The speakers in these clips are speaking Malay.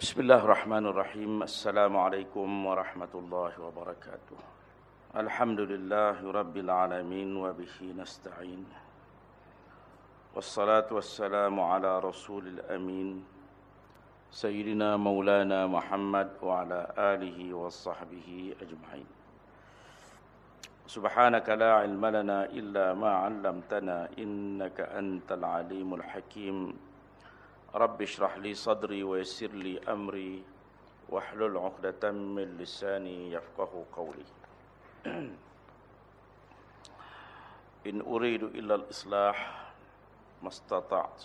بسم الله الرحمن الرحيم السلام عليكم ورحمة الله وبركاته الحمد لله رب العالمين وبه نستعين والصلاة والسلام على رسول الأمين سيدنا مولانا محمد وعلى آله وصحبه أجمعين سبحانك لا علم لنا إلا ما علمتنا إنك أنت العليم الحكيم رب اشرح لي صدري ويسر لي أمري واحلل عقدة من لساني يفقه قولي إن أريد إلا الإصلاح ما استطعت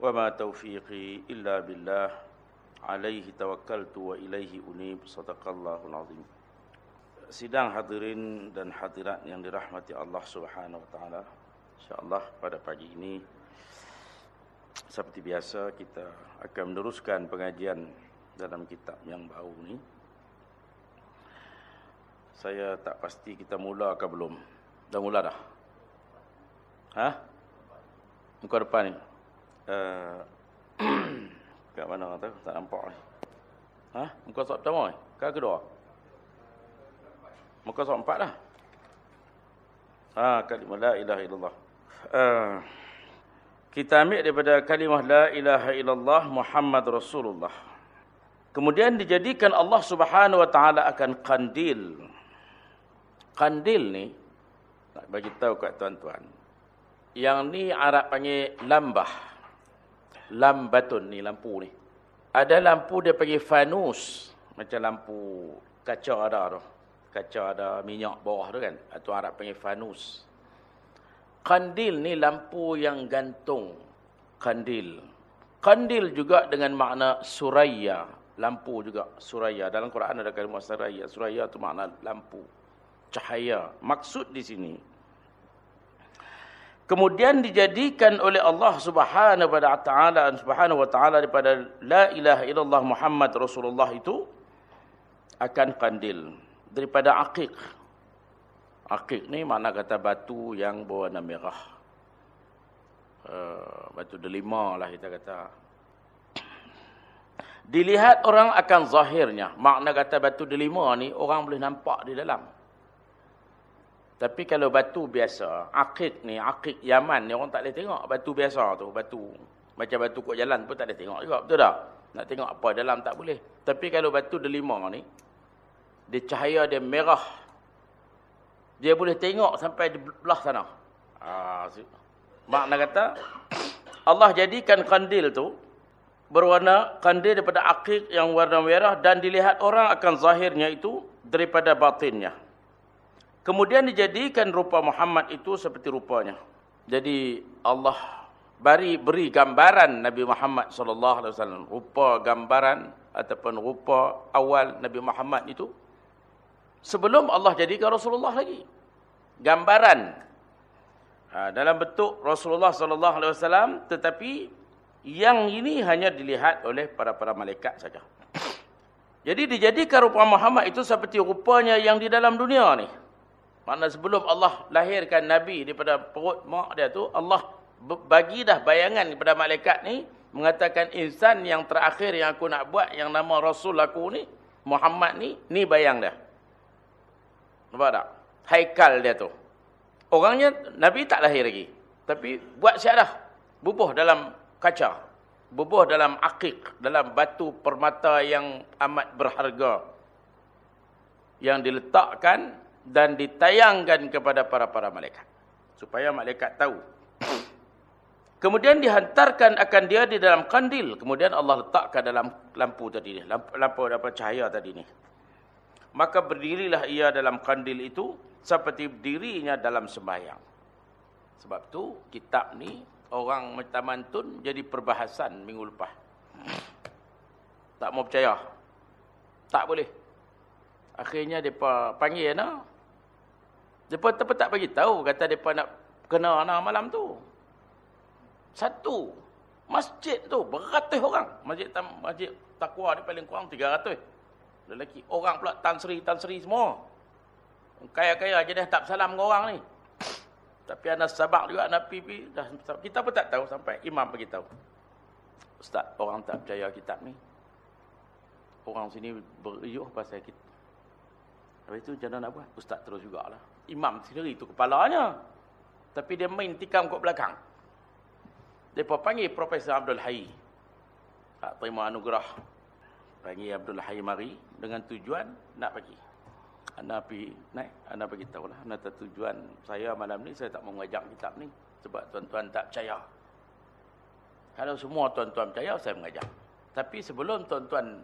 وما توفيقي إلا بالله عليه توكلت وإليه أنيب صدق الله العظيم Sidang hadirin dan hadirat yang dirahmati Allah Subhanahu wa taala. Insya-Allah pada pagi ini seperti biasa kita akan meneruskan pengajian dalam kitab yang baru ni. Saya tak pasti kita mula ke belum. Dah mula dah. Ha? Muka depan ni. Uh, kat mana kata? Tak nampak ni. Ha? Muka surat pertama ni? Ke kedua? Muka surat empat dah. Ha, kalimah la ilaha illallah. Uh, kita ambil daripada kalimah la ilaha illallah Muhammad Rasulullah. Kemudian dijadikan Allah Subhanahu wa taala akan kandil. Kandil ni nak bagi tahu kat tuan-tuan. Yang ni Arab panggil lambah. Lambatun ni lampu ni. Ada lampu dia panggil fanus, macam lampu kaca ada tu kaca ada minyak bawah tu kan. Itu Arab panggil fanus. Kandil ni lampu yang gantung. Kandil. Kandil juga dengan makna suraya. Lampu juga suraya. Dalam Quran ada kalimah suraya. Suraya itu makna lampu. Cahaya. Maksud di sini. Kemudian dijadikan oleh Allah Subhanahu wa taala Subhanahu wa taala daripada la ilaha illallah Muhammad Rasulullah itu akan kandil daripada akik. Akik ni mana kata batu yang berwarna merah. Uh, batu delima lah kita kata. Dilihat orang akan zahirnya. Makna kata batu delima ni orang boleh nampak di dalam. Tapi kalau batu biasa, akik ni, akik Yaman ni orang tak boleh tengok batu biasa tu. Batu macam batu kot jalan pun tak boleh tengok juga. Betul tak? Nak tengok apa dalam tak boleh. Tapi kalau batu delima ni, dia cahaya dia merah. Dia boleh tengok sampai di belah sana. Ha, makna kata, Allah jadikan kandil tu, berwarna kandil daripada akik yang warna merah, dan dilihat orang akan zahirnya itu daripada batinnya. Kemudian dijadikan rupa Muhammad itu seperti rupanya. Jadi Allah beri beri gambaran Nabi Muhammad wasallam, rupa gambaran ataupun rupa awal Nabi Muhammad itu sebelum Allah jadikan Rasulullah lagi. Gambaran ha, dalam bentuk Rasulullah sallallahu alaihi wasallam tetapi yang ini hanya dilihat oleh para-para malaikat saja. Jadi dijadikan rupa Muhammad itu seperti rupanya yang di dalam dunia ni. Mana sebelum Allah lahirkan Nabi daripada perut mak dia tu, Allah bagi dah bayangan kepada malaikat ni, mengatakan insan yang terakhir yang aku nak buat, yang nama Rasul aku ni, Muhammad ni, ni bayang dah. Nampak tak? Haikal dia tu. Orangnya Nabi tak lahir lagi. Tapi buat siap dah. Bubuh dalam kaca. Bubuh dalam akik. Dalam batu permata yang amat berharga. Yang diletakkan dan ditayangkan kepada para-para malaikat. Supaya malaikat tahu. Kemudian dihantarkan akan dia di dalam kandil. Kemudian Allah letakkan dalam lampu tadi ni. Lampu, lampu cahaya tadi ni. Maka berdirilah ia dalam kandil itu seperti dirinya dalam sembahyang. Sebab tu kitab ni orang Metamantun jadi perbahasan minggu lepas. Tak mau percaya. Tak boleh. Akhirnya depa panggil ana. Depa tapi tak bagi tahu kata depa nak kena ana malam tu. Satu masjid tu beratus orang. Masjid masjid takwa ni paling kurang 300 lelaki. Orang pula Tan Sri, Tan Sri semua. Kaya-kaya je dah tak salam dengan orang ni. Tapi anak sabak juga, anak pipi. Dah, kita pun tak tahu sampai imam beritahu. Ustaz, orang tak percaya kitab ni. Orang sini beriyuh pasal kita. Habis itu macam nak buat? Ustaz terus jugalah. Imam sendiri itu kepalanya. Tapi dia main tikam kat belakang. Dia panggil Profesor Abdul Hai. Tak terima anugerah. Panggil Abdul Hai mari dengan tujuan nak pergi. Anda pergi naik, anda pergi tahu lah. Anda tujuan saya malam ni, saya tak mau mengajak kitab ni. Sebab tuan-tuan tak percaya. Kalau semua tuan-tuan percaya, saya mengajak. Tapi sebelum tuan-tuan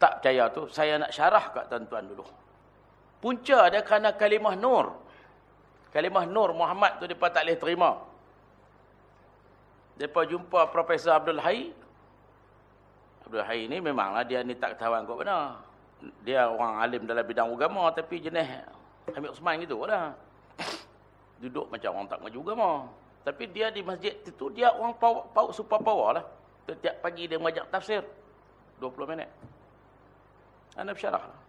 tak percaya tu, saya nak syarah kat tuan-tuan dulu. Punca dia kerana kalimah nur. Kalimah nur Muhammad tu mereka tak boleh terima. Mereka jumpa Profesor Abdul Hai. Abdul Hai ni memanglah dia ni tak ketahuan kot benar dia orang alim dalam bidang agama tapi jenis Hamid Osman gitu lah. Duduk macam orang tak maju agama. Tapi dia di masjid itu dia orang power, power, super power lah. Setiap pagi dia mengajak tafsir. 20 minit. Anda bersyarah lah.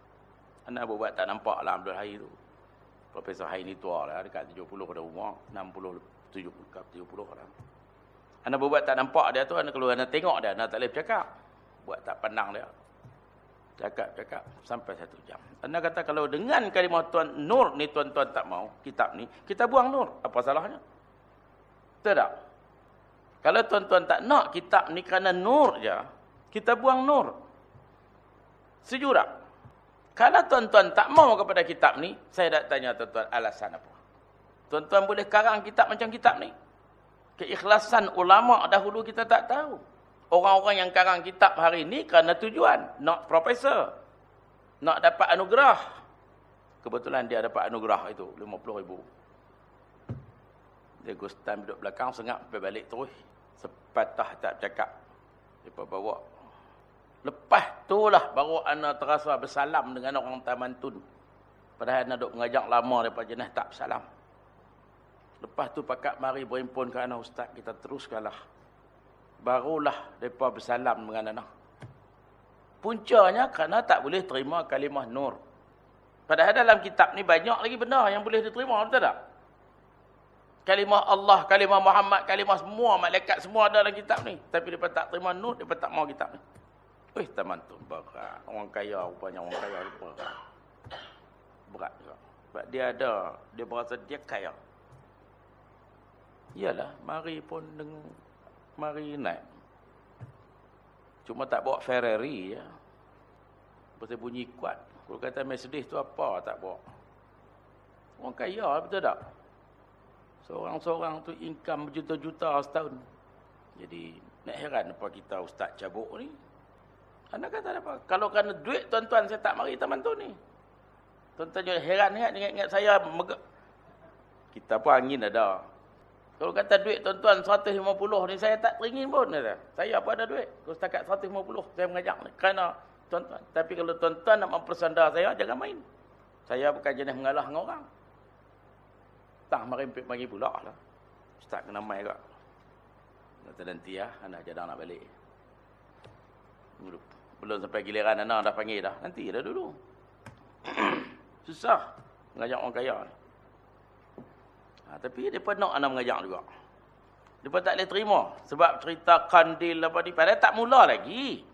Anda buat tak nampak lah Abdul Hai tu. Profesor Hai ni tua lah. Dekat 70 pada umur. 60, 70, 70 lah. Anda buat tak nampak dia tu. Anda keluar anda tengok dia. Anda tak boleh bercakap. Buat tak pandang dia. Cakap-cakap sampai satu jam. Anda kata kalau dengan kalimah Tuan Nur ni tuan-tuan tak mau, kitab ni, kita buang Nur. Apa salahnya? Betul tak? Kalau tuan-tuan tak nak kitab ni kerana Nur je, kita buang Nur. Setuju tak? Kalau tuan-tuan tak mau kepada kitab ni, saya nak tanya tuan-tuan alasan apa? Tuan-tuan boleh karang kitab macam kitab ni? Keikhlasan ulama dahulu kita tak tahu. Orang-orang yang karang kitab hari ini kerana tujuan. Nak profesor. Nak dapat anugerah. Kebetulan dia dapat anugerah itu. 50 ribu. Dia gustan duduk belakang. Sengap pergi balik terus. Sepatah tak cakap. Dia bawa. Lepas itulah baru anak terasa bersalam dengan orang Taman Tun. Padahal anak duduk mengajak lama daripada jenis tak bersalam. Lepas tu pakat mari berimpun ke anak ustaz. Kita teruskanlah barulah mereka bersalam dengan anak. Puncanya kerana tak boleh terima kalimah nur. Padahal dalam kitab ni banyak lagi benda yang boleh diterima, betul tak? Kalimah Allah, kalimah Muhammad, kalimah semua, malaikat semua ada dalam kitab ni. Tapi mereka tak terima nur, mereka tak mau kitab ni. Wih, teman tu, berat. Orang kaya, rupanya orang kaya, berat. Berat juga. Sebab dia ada, dia berasa dia kaya. Iyalah, mari pun dengan mari naik. Cuma tak bawa Ferrari ya. Pasal bunyi kuat. Kalau kata Mercedes tu apa tak bawa. Orang kaya betul tak? Seorang-seorang tu income berjuta-juta setahun. Jadi nak heran apa kita ustaz cabuk ni. Anda kata apa? Kalau kerana duit tuan-tuan saya tak mari taman tu ni. Tuan-tuan jangan heran ingat ingat saya kita pun angin ada. Kalau kata duit tuan-tuan 150 ni saya tak teringin pun. Kata. Saya apa ada duit? Kalau setakat 150 saya mengajak ni. Kerana tuan-tuan. Tapi kalau tuan-tuan nak mempersandar saya, jangan main. Saya bukan jenis mengalah dengan orang. Tak merimpit bagi pula lah. Ustaz kena main juga. Kata nanti ya, anak jadang nak balik. Belum sampai giliran anak dah panggil dah. Nanti dah dulu. Susah mengajak orang kaya ni. Ha, tapi mereka nak anak mengajak juga. Mereka tak boleh terima. Sebab cerita kandil apa ni. Padahal tak mula lagi.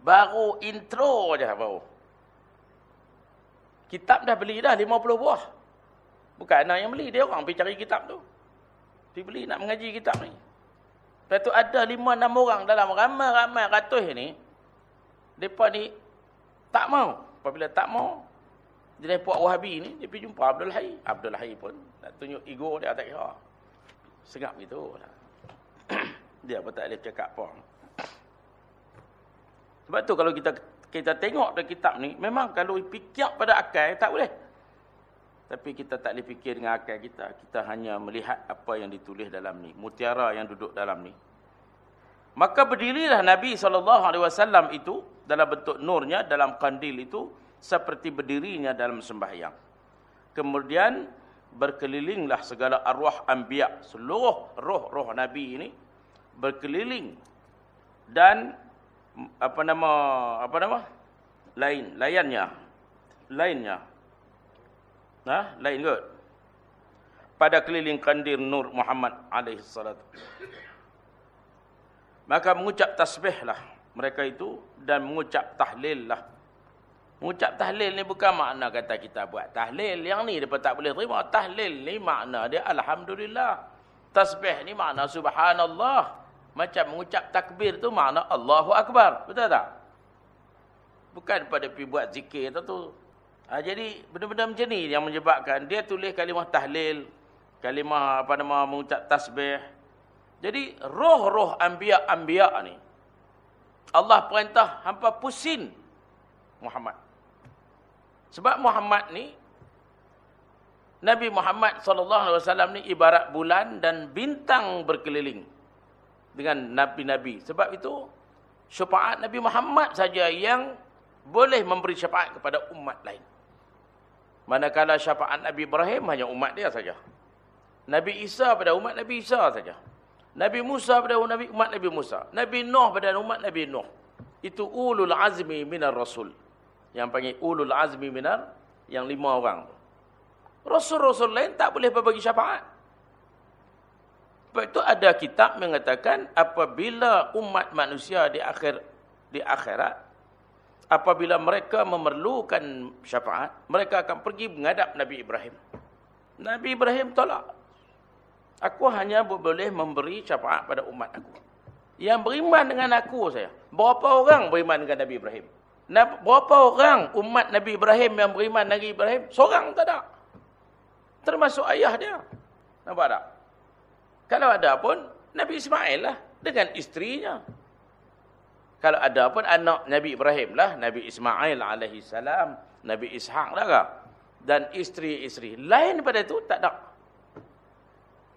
Baru intro je baru. Kitab dah beli dah 50 buah. Bukan anak yang beli. Dia orang pergi cari kitab tu. Pergi beli nak mengaji kitab ni. Lepas tu ada 5-6 orang dalam ramai-ramai ratus ni. Mereka ni tak mau. Apabila tak mau, jadi puak Wahabi ni dia pergi jumpa Abdul Hai. Abdul Hai pun nak tunjuk ego dia tak kira. Sengap gitu. dia pun tak boleh cakap apa. Sebab tu kalau kita kita tengok dalam kitab ni, memang kalau fikir pada akal tak boleh. Tapi kita tak boleh fikir dengan akal kita. Kita hanya melihat apa yang ditulis dalam ni. Mutiara yang duduk dalam ni. Maka berdirilah Nabi SAW itu dalam bentuk nurnya, dalam kandil itu seperti berdirinya dalam sembahyang. Kemudian berkelilinglah segala arwah anbiya, seluruh roh-roh nabi ini berkeliling dan apa nama apa nama? lain, layannya. Lainnya. Nah, lain kot. Pada keliling kandir Nur Muhammad alaihi salatu. Maka mengucap tasbihlah mereka itu dan mengucap tahlil lah. Mengucap tahlil ni bukan makna kata kita buat tahlil. Yang ni dia tak boleh terima. Tahlil ni makna dia Alhamdulillah. Tasbih ni makna Subhanallah. Macam mengucap takbir tu makna Allahu Akbar. Betul tak? Bukan pada pergi buat zikir tu. Ha, jadi benda-benda macam ni yang menyebabkan dia tulis kalimah tahlil. Kalimah apa nama mengucap tasbih. Jadi roh-roh ambiak-ambiak ni. Allah perintah hampa pusing Muhammad. Sebab Muhammad ni Nabi Muhammad SAW ni ibarat bulan dan bintang berkeliling dengan nabi-nabi. Sebab itu syafaat Nabi Muhammad saja yang boleh memberi syafaat kepada umat lain. Manakala syafaat Nabi Ibrahim hanya umat dia saja. Nabi Isa pada umat Nabi Isa saja. Nabi Musa pada Nabi umat Nabi Musa. Nabi Nuh pada umat Nabi Nuh. Itu ulul azmi minar rasul. Yang panggil ulul azmi minar yang lima orang. Rasul-rasul lain tak boleh berbagi syafaat. Sebab itu ada kitab mengatakan apabila umat manusia di akhir di akhirat apabila mereka memerlukan syafaat, mereka akan pergi menghadap Nabi Ibrahim. Nabi Ibrahim tolak. Aku hanya boleh memberi syafaat pada umat aku. Yang beriman dengan aku saya. Berapa orang beriman dengan Nabi Ibrahim? Berapa orang umat Nabi Ibrahim yang beriman Nabi Ibrahim? Seorang tak ada. Termasuk ayah dia. Nampak tak? Kalau ada pun Nabi Ismail lah dengan isterinya. Kalau ada pun anak Nabi Ibrahim lah, Nabi Ismail alaihi salam, Nabi Ishaq lah kah? Dan isteri-isteri lain daripada itu tak ada.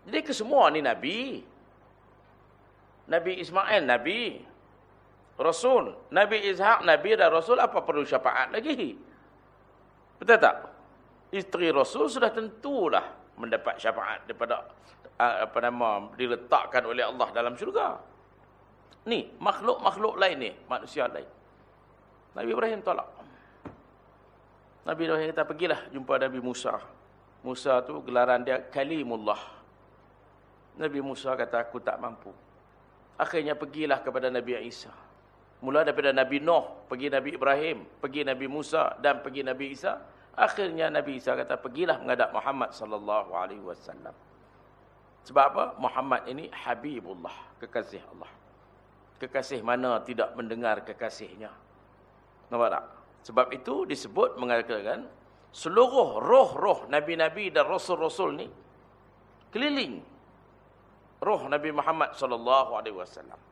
Jadi kesemua ni nabi. Nabi Ismail nabi. Rasul, Nabi Ishaq nabi dan rasul apa perlu syafaat lagi? Betul tak? Isteri Rasul sudah tentulah mendapat syafaat daripada apa nama diletakkan oleh Allah dalam syurga. Ni makhluk-makhluk lain ni, manusia lain. Nabi Ibrahim tolak. Nabi Ibrahim kata pergilah jumpa Nabi Musa. Musa tu gelaran dia Kalimullah. Nabi Musa kata aku tak mampu. Akhirnya pergilah kepada Nabi Isa. Mula daripada Nabi Nuh, pergi Nabi Ibrahim, pergi Nabi Musa dan pergi Nabi Isa. Akhirnya Nabi Isa kata pergilah menghadap Muhammad sallallahu alaihi wasallam. Sebab apa? Muhammad ini Habibullah, kekasih Allah. Kekasih mana tidak mendengar kekasihnya. Nampak tak? Sebab itu disebut mengatakan seluruh roh-roh Nabi-Nabi dan Rasul-Rasul ni keliling roh Nabi Muhammad sallallahu alaihi wasallam.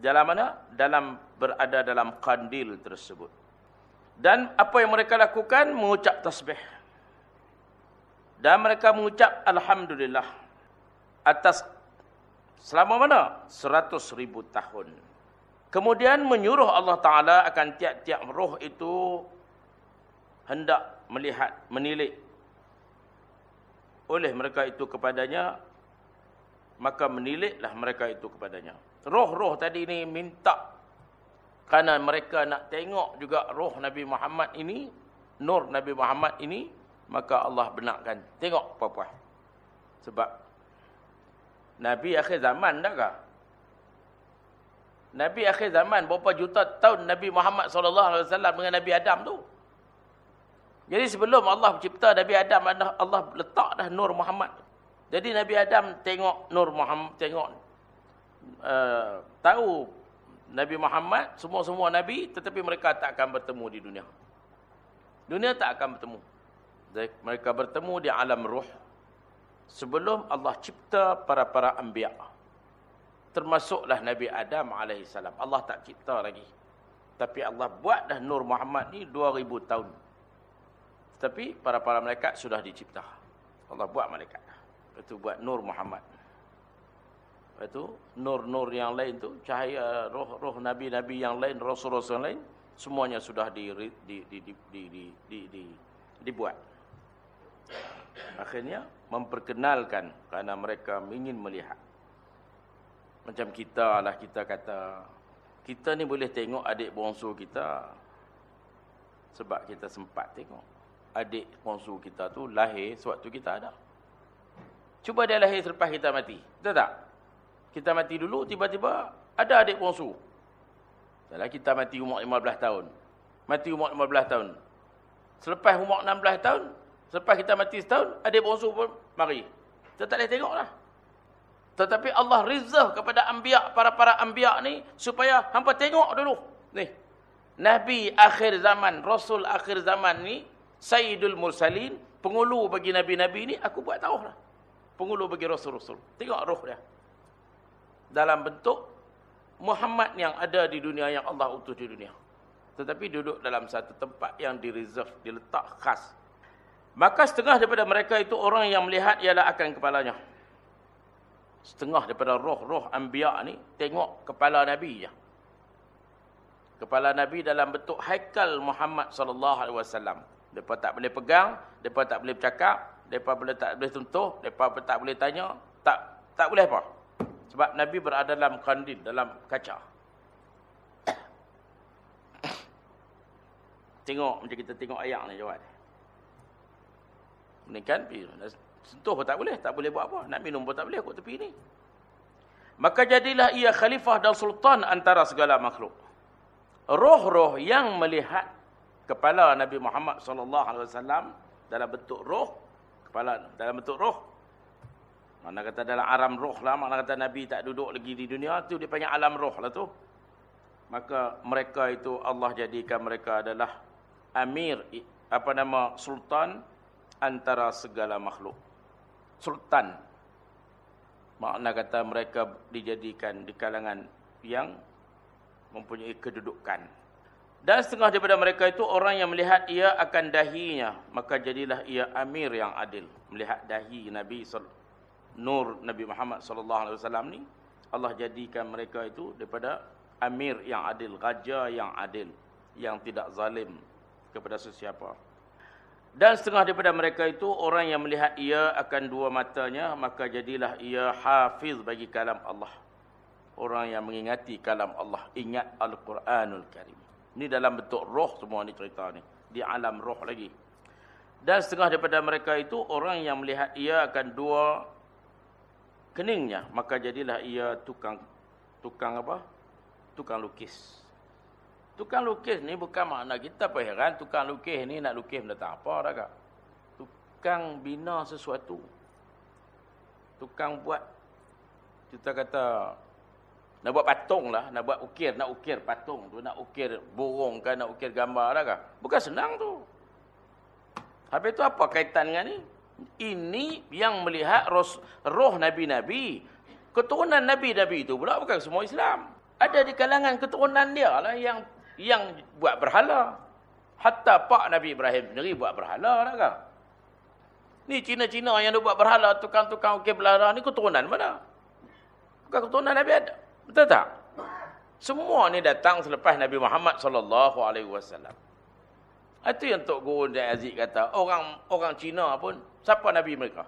Dalam mana? Dalam berada dalam kandil tersebut. Dan apa yang mereka lakukan? Mengucap tasbih. Dan mereka mengucap Alhamdulillah atas selama mana? Seratus ribu tahun. Kemudian menyuruh Allah Ta'ala akan tiap-tiap roh itu hendak melihat, menilik oleh mereka itu kepadanya, maka meniliklah mereka itu kepadanya. Roh-roh tadi ini minta kerana mereka nak tengok juga roh Nabi Muhammad ini, nur Nabi Muhammad ini, maka Allah benarkan. Tengok puan-puan. Sebab Nabi akhir zaman dah kah? Nabi akhir zaman berapa juta tahun Nabi Muhammad SAW dengan Nabi Adam tu. Jadi sebelum Allah mencipta Nabi Adam Allah letak dah nur Muhammad. Jadi Nabi Adam tengok nur Muhammad tengok uh, tahu Nabi Muhammad semua-semua nabi tetapi mereka tak akan bertemu di dunia. Dunia tak akan bertemu. Mereka bertemu di alam ruh. Sebelum Allah cipta para-para anbiya. Termasuklah Nabi Adam alaihissalam Allah tak cipta lagi. Tapi Allah buat dah Nur Muhammad ni 2000 tahun. Tapi para-para malaikat sudah dicipta. Allah buat malaikat. Itu buat Nur Muhammad itu nur-nur yang lain tu cahaya roh-roh nabi-nabi yang lain rasul-rasul lain semuanya sudah di di di di di, di, di, di dibuat akhirnya memperkenalkan kerana mereka ingin melihat. Macam kita lah kita kata, kita ni boleh tengok adik bongsu kita sebab kita sempat tengok. Adik bongsu kita tu lahir sewaktu kita ada. Cuba dia lahir selepas kita mati. Betul tak? Kita mati dulu, tiba-tiba Ada adik bongsu. Kalau kita mati umur 15 tahun. Mati umur 15 tahun. Selepas umur 16 tahun, selepas kita mati setahun, adik bongsu pun mari. Kita tak boleh tengoklah. Tetapi Allah reserve kepada anbiya para-para anbiya ni supaya hangpa tengok dulu. Ni. Nabi akhir zaman, rasul akhir zaman ni, Sayyidul Mursalin, pengulu bagi nabi-nabi ni aku buat tahu lah. Pengulu bagi rasul-rasul. Tengok roh dia. Dalam bentuk Muhammad yang ada di dunia yang Allah utus di dunia. Tetapi duduk dalam satu tempat yang direserve, diletak khas. Maka setengah daripada mereka itu orang yang melihat ialah akan kepalanya. Setengah daripada roh-roh anbiya ni tengok kepala Nabi je. Kepala Nabi dalam bentuk haikal Muhammad sallallahu alaihi wasallam. Depa tak boleh pegang, depa tak boleh bercakap, depa boleh tak boleh sentuh, depa tak boleh tanya, tak tak boleh apa. Sebab Nabi berada dalam kandil, dalam kaca. Tengok macam kita tengok ayam ni jawab. Ni kan sentuh pun tak boleh, tak boleh buat apa. Nak minum pun tak boleh kot tepi ni. Maka jadilah ia khalifah dan sultan antara segala makhluk. Roh-roh yang melihat kepala Nabi Muhammad wasallam dalam bentuk roh, kepala dalam bentuk roh mana kata dalam alam roh lah, mana kata Nabi tak duduk lagi di dunia, tu dia panggil alam roh lah tu. Maka mereka itu Allah jadikan mereka adalah amir, apa nama, sultan antara segala makhluk. Sultan. Makna kata mereka dijadikan di kalangan yang mempunyai kedudukan. Dan setengah daripada mereka itu orang yang melihat ia akan dahinya. Maka jadilah ia amir yang adil. Melihat dahi Nabi SAW nur Nabi Muhammad sallallahu alaihi wasallam ni Allah jadikan mereka itu daripada amir yang adil, raja yang adil, yang tidak zalim kepada sesiapa. Dan setengah daripada mereka itu orang yang melihat ia akan dua matanya, maka jadilah ia hafiz bagi kalam Allah. Orang yang mengingati kalam Allah, ingat Al-Quranul Karim. Ini dalam bentuk roh semua ni cerita ni. Di alam roh lagi. Dan setengah daripada mereka itu orang yang melihat ia akan dua keningnya maka jadilah ia tukang tukang apa? Tukang lukis. Tukang lukis ni bukan makna kita apa heran tukang lukis ni nak lukis benda tak apa dah kak. Tukang bina sesuatu. Tukang buat. Kita kata nak buat patung lah nak buat ukir nak ukir patung tu nak ukir burung kan nak ukir gambar dah kak. Bukan senang tu. Habis tu apa kaitan dengan ni ini yang melihat roh Nabi-Nabi. Keturunan Nabi-Nabi itu pula bukan semua Islam. Ada di kalangan keturunan dia lah yang yang buat berhala. Hatta pak Nabi Ibrahim sendiri buat berhala. Tak kan? Ni Cina-Cina yang buat berhala, tukang-tukang ukir berhala ni keturunan mana? Bukan keturunan Nabi ada. Betul tak? Semua ni datang selepas Nabi Muhammad sallallahu alaihi wasallam. Itu yang Tok Guru dan Aziz kata, orang orang Cina pun siapa nabi mereka?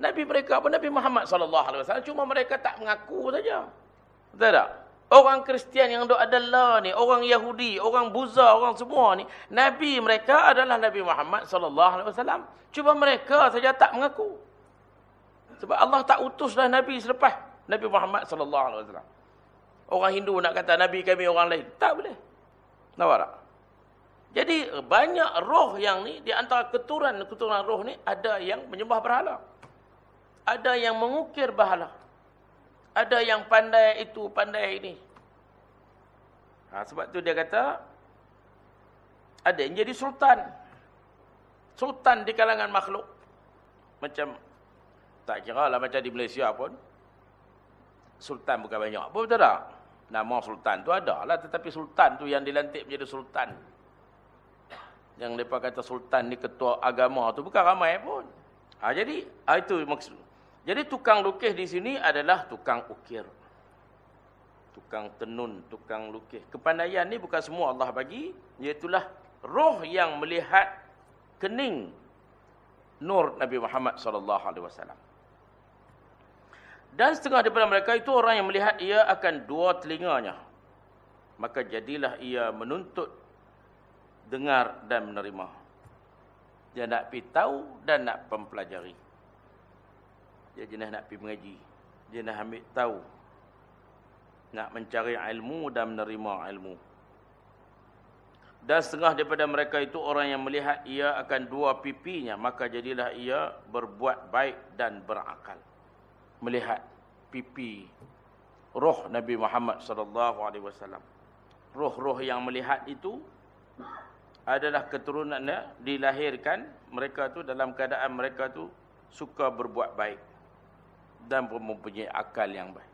Nabi mereka apa Nabi Muhammad wasallam cuma mereka tak mengaku saja. Betul tak? Orang Kristian yang dok adalah ni, orang Yahudi, orang Buza, orang semua ni, nabi mereka adalah Nabi Muhammad wasallam. Cuma mereka saja tak mengaku. Sebab Allah tak utuslah nabi selepas Nabi Muhammad wasallam. Orang Hindu nak kata nabi kami orang lain, tak boleh. Nampak tak? Jadi banyak roh yang ni di antara keturunan-keturunan roh ni ada yang menyembah berhala. Ada yang mengukir berhala. Ada yang pandai itu, pandai ini. Ha, sebab tu dia kata ada yang jadi sultan. Sultan di kalangan makhluk. Macam tak kira lah macam di Malaysia pun. Sultan bukan banyak. Apa betul tak? Nama sultan tu ada lah. Tetapi sultan tu yang dilantik menjadi sultan yang mereka kata sultan ni ketua agama tu bukan ramai pun. Ha, jadi ha, itu maksud. Jadi tukang lukis di sini adalah tukang ukir. Tukang tenun, tukang lukis. Kepandaian ni bukan semua Allah bagi. Iaitulah roh yang melihat kening nur Nabi Muhammad wasallam. Dan setengah daripada mereka itu orang yang melihat ia akan dua telinganya. Maka jadilah ia menuntut dengar dan menerima. Dia nak pergi tahu dan nak mempelajari. Dia jenis nak pergi mengaji. Dia nak ambil tahu. Nak mencari ilmu dan menerima ilmu. Dan setengah daripada mereka itu orang yang melihat ia akan dua pipinya. Maka jadilah ia berbuat baik dan berakal. Melihat pipi roh Nabi Muhammad wasallam. Roh-roh yang melihat itu adalah keturunannya dilahirkan mereka tu dalam keadaan mereka tu suka berbuat baik dan mempunyai akal yang baik.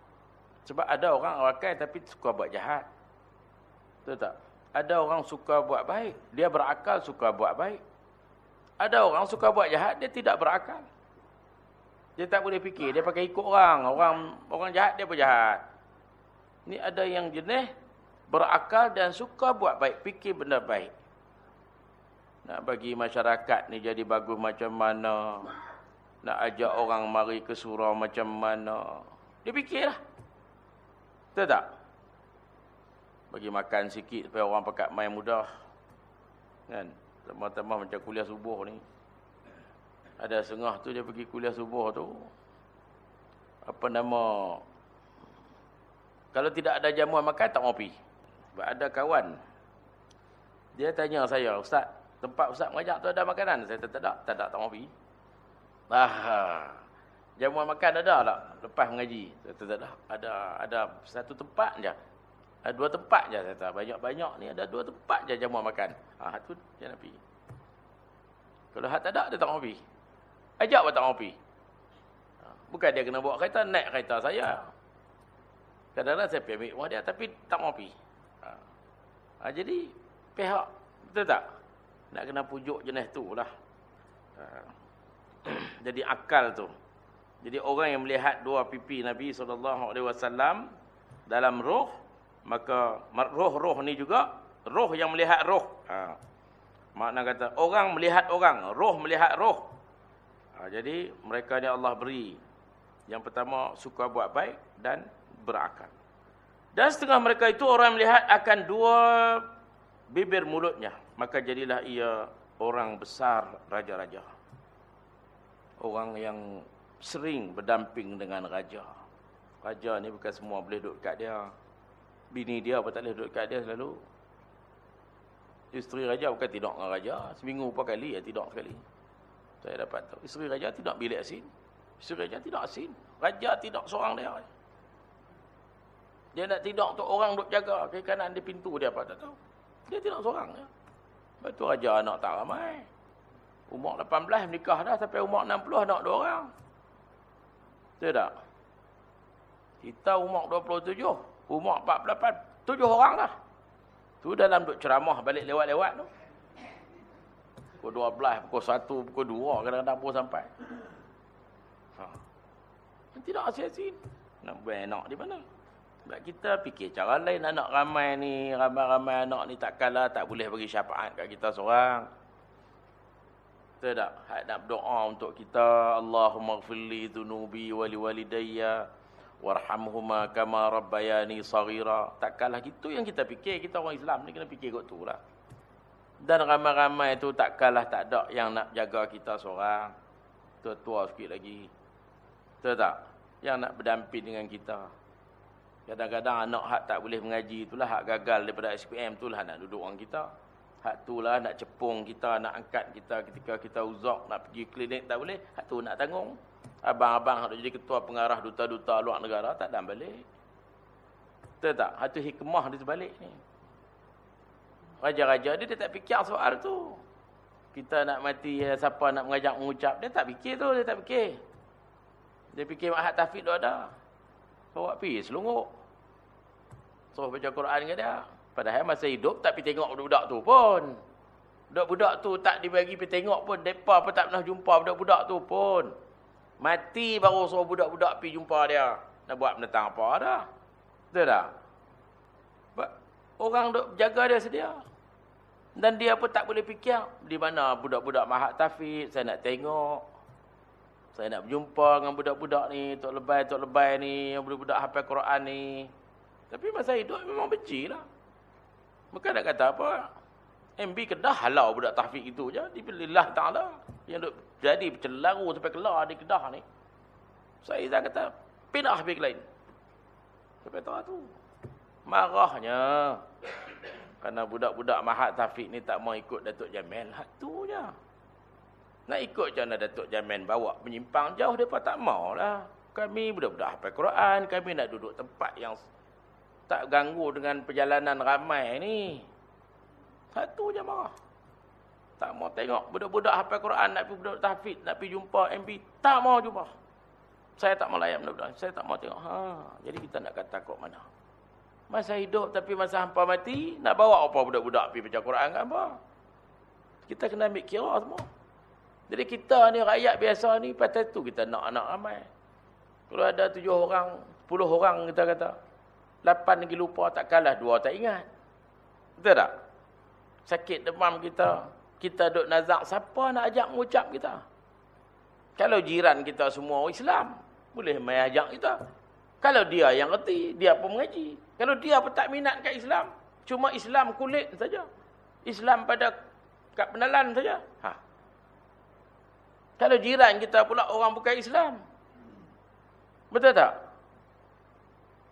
Sebab ada orang akal tapi suka buat jahat. Betul tak? Ada orang suka buat baik, dia berakal suka buat baik. Ada orang suka buat jahat, dia tidak berakal. Dia tak boleh fikir, dia pakai ikut orang. Orang orang jahat dia pun jahat. Ni ada yang jenis berakal dan suka buat baik, fikir benda baik. Nak bagi masyarakat ni jadi bagus macam mana? Nak ajak orang mari ke surau macam mana? Dia fikirlah. Betul tak? Bagi makan sikit supaya orang pakat main mudah. Kan? Tambah-tambah macam kuliah subuh ni. Ada sengah tu dia pergi kuliah subuh tu. Apa nama? Kalau tidak ada jamuan makan tak mau pergi. Sebab ada kawan. Dia tanya saya, Ustaz, tempat Ustaz mengajak tu ada makanan? Saya tak ada, tak ada, tak mau pergi. Ah, Jamuan makan ada tak lepas mengaji? Tak ada. Ada ada satu tempat je. Ada dua tempat je saya Banyak-banyak ni ada dua tempat je jamuan makan. Ah tu dia nak pergi. Kalau hak tak ada dia tak mau pergi. Ajak pun tak mau pergi. Ha, bukan dia kena bawa kereta, naik kereta saya. Kadang-kadang saya pergi ambil dia tapi tak mau pergi. Ha. ha. jadi pihak betul tak? Nak kena pujuk jenis tu lah. Ha. jadi akal tu. Jadi orang yang melihat dua pipi Nabi SAW dalam roh, maka roh-roh ni juga, roh yang melihat roh. Ha. Makna kata, orang melihat orang, roh melihat roh. Ha. Jadi mereka ni Allah beri. Yang pertama, suka buat baik dan berakal. Dan setengah mereka itu orang melihat akan dua bibir mulutnya. Maka jadilah ia orang besar raja-raja. Orang yang sering berdamping dengan raja. Raja ni bukan semua boleh duduk kat dia. Bini dia apa tak boleh duduk kat dia selalu. Isteri raja bukan tidur dengan raja. Seminggu berapa kali ya tidur sekali. Saya dapat tahu. Isteri raja tidak bilik asin. Isteri raja tidak asin. Raja tidak seorang dia. Dia nak tidur untuk orang duduk jaga. Ke kanan di pintu dia apa tak tahu. Dia tidak seorang. Ya. Lepas tu raja anak tak ramai. Umur 18 nikah dah. Sampai umur 60 anak dua orang. Betul tak? Kita umur 27, umur 48, tujuh orang dah. Tu dalam duk ceramah balik lewat-lewat tu. Pukul 12, pukul 1, pukul 2 kadang-kadang pun sampai. Ha. Tidak asyik-asyik. Nak buat anak di mana? Sebab kita fikir cara lain anak ramai ni, ramai-ramai anak ni tak kalah, tak boleh bagi syafaat kat kita seorang. Betul tak? Nak berdoa untuk kita. Allahumma gfirli dhunubi wali walidayya. Warhamhuma kama rabbayani saghira. Takkanlah gitu yang kita fikir. Kita orang Islam ni kena fikir kot tu lah. Dan ramai-ramai tu takkanlah tak ada yang nak jaga kita seorang. Tua-tua sikit lagi. Betul tak? Yang nak berdamping dengan kita. Kadang-kadang anak hak tak boleh mengaji itulah hak gagal daripada SPM itulah nak duduk orang kita. Hak tu lah nak cepung kita, nak angkat kita ketika kita uzak, nak pergi klinik tak boleh. Hak tu nak tanggung. Abang-abang nak jadi ketua pengarah duta-duta luar negara, tak dan balik. Betul tak? Hak tu hikmah di sebalik ni. Raja-raja dia, dia tak fikir soal tu. Kita nak mati, eh, siapa nak mengajak mengucap, dia tak fikir tu, dia tak fikir. Dia fikir Mahat Tafiq tu ada. Bawa pergi selunguk. Suruh baca Quran ke dia. Padahal masa hidup tak pergi tengok budak-budak tu pun. Budak-budak tu tak dibagi pergi tengok pun. Mereka pun tak pernah jumpa budak-budak tu pun. Mati baru suruh budak-budak pergi jumpa dia. Nak buat menentang apa dah. Betul tak? Orang duk jaga dia sedia. Dan dia pun tak boleh fikir. Di mana budak-budak Mahat Tafiq. Saya nak tengok. Saya nak berjumpa dengan budak-budak ni. Tok Lebay, Tok Lebay ni. Budak-budak hafal Quran ni. Tapi masa hidup memang benci lah. Bukan nak kata apa. MB Kedah halau budak tahfiq itu je. Dipilihlah ta'ala. Yang duk jadi bercelaru sampai kelar di Kedah ni. Saya dah kata, pindah habis lain. Sampai tahu tu. Marahnya. Karena budak-budak Mahat Tafiq ni tak mau ikut Datuk Jamil. Hak tu je. Nak ikut macam mana Datuk Jamil bawa menyimpang jauh. Mereka tak mau lah. Kami budak-budak hafal Quran. Kami nak duduk tempat yang tak ganggu dengan perjalanan ramai ni. Satu je marah. Tak mau tengok budak-budak hafal Quran. Nak pergi budak tahfid. Nak pergi jumpa MB. Tak mau jumpa. Saya tak mau layan budak-budak. Saya tak mau tengok. Ha, jadi kita nak kata kok mana. Masa hidup tapi masa hampa mati, nak bawa apa budak-budak pergi baca Quran kan apa? Kita kena ambil kira semua. Jadi kita ni rakyat biasa ni, patut tu kita nak anak ramai. Kalau ada tujuh orang, puluh orang kita kata, lapan lagi lupa tak kalah, dua tak ingat. Betul tak? Sakit demam kita, kita duduk nazak, siapa nak ajak mengucap kita? Kalau jiran kita semua Islam, boleh main ajak kita. Kalau dia yang reti, dia pun mengaji. Kalau dia pun tak minat kat Islam, cuma Islam kulit saja. Islam pada kat penalan saja. Ha. Kalau jiran kita pula orang bukan Islam. Betul tak?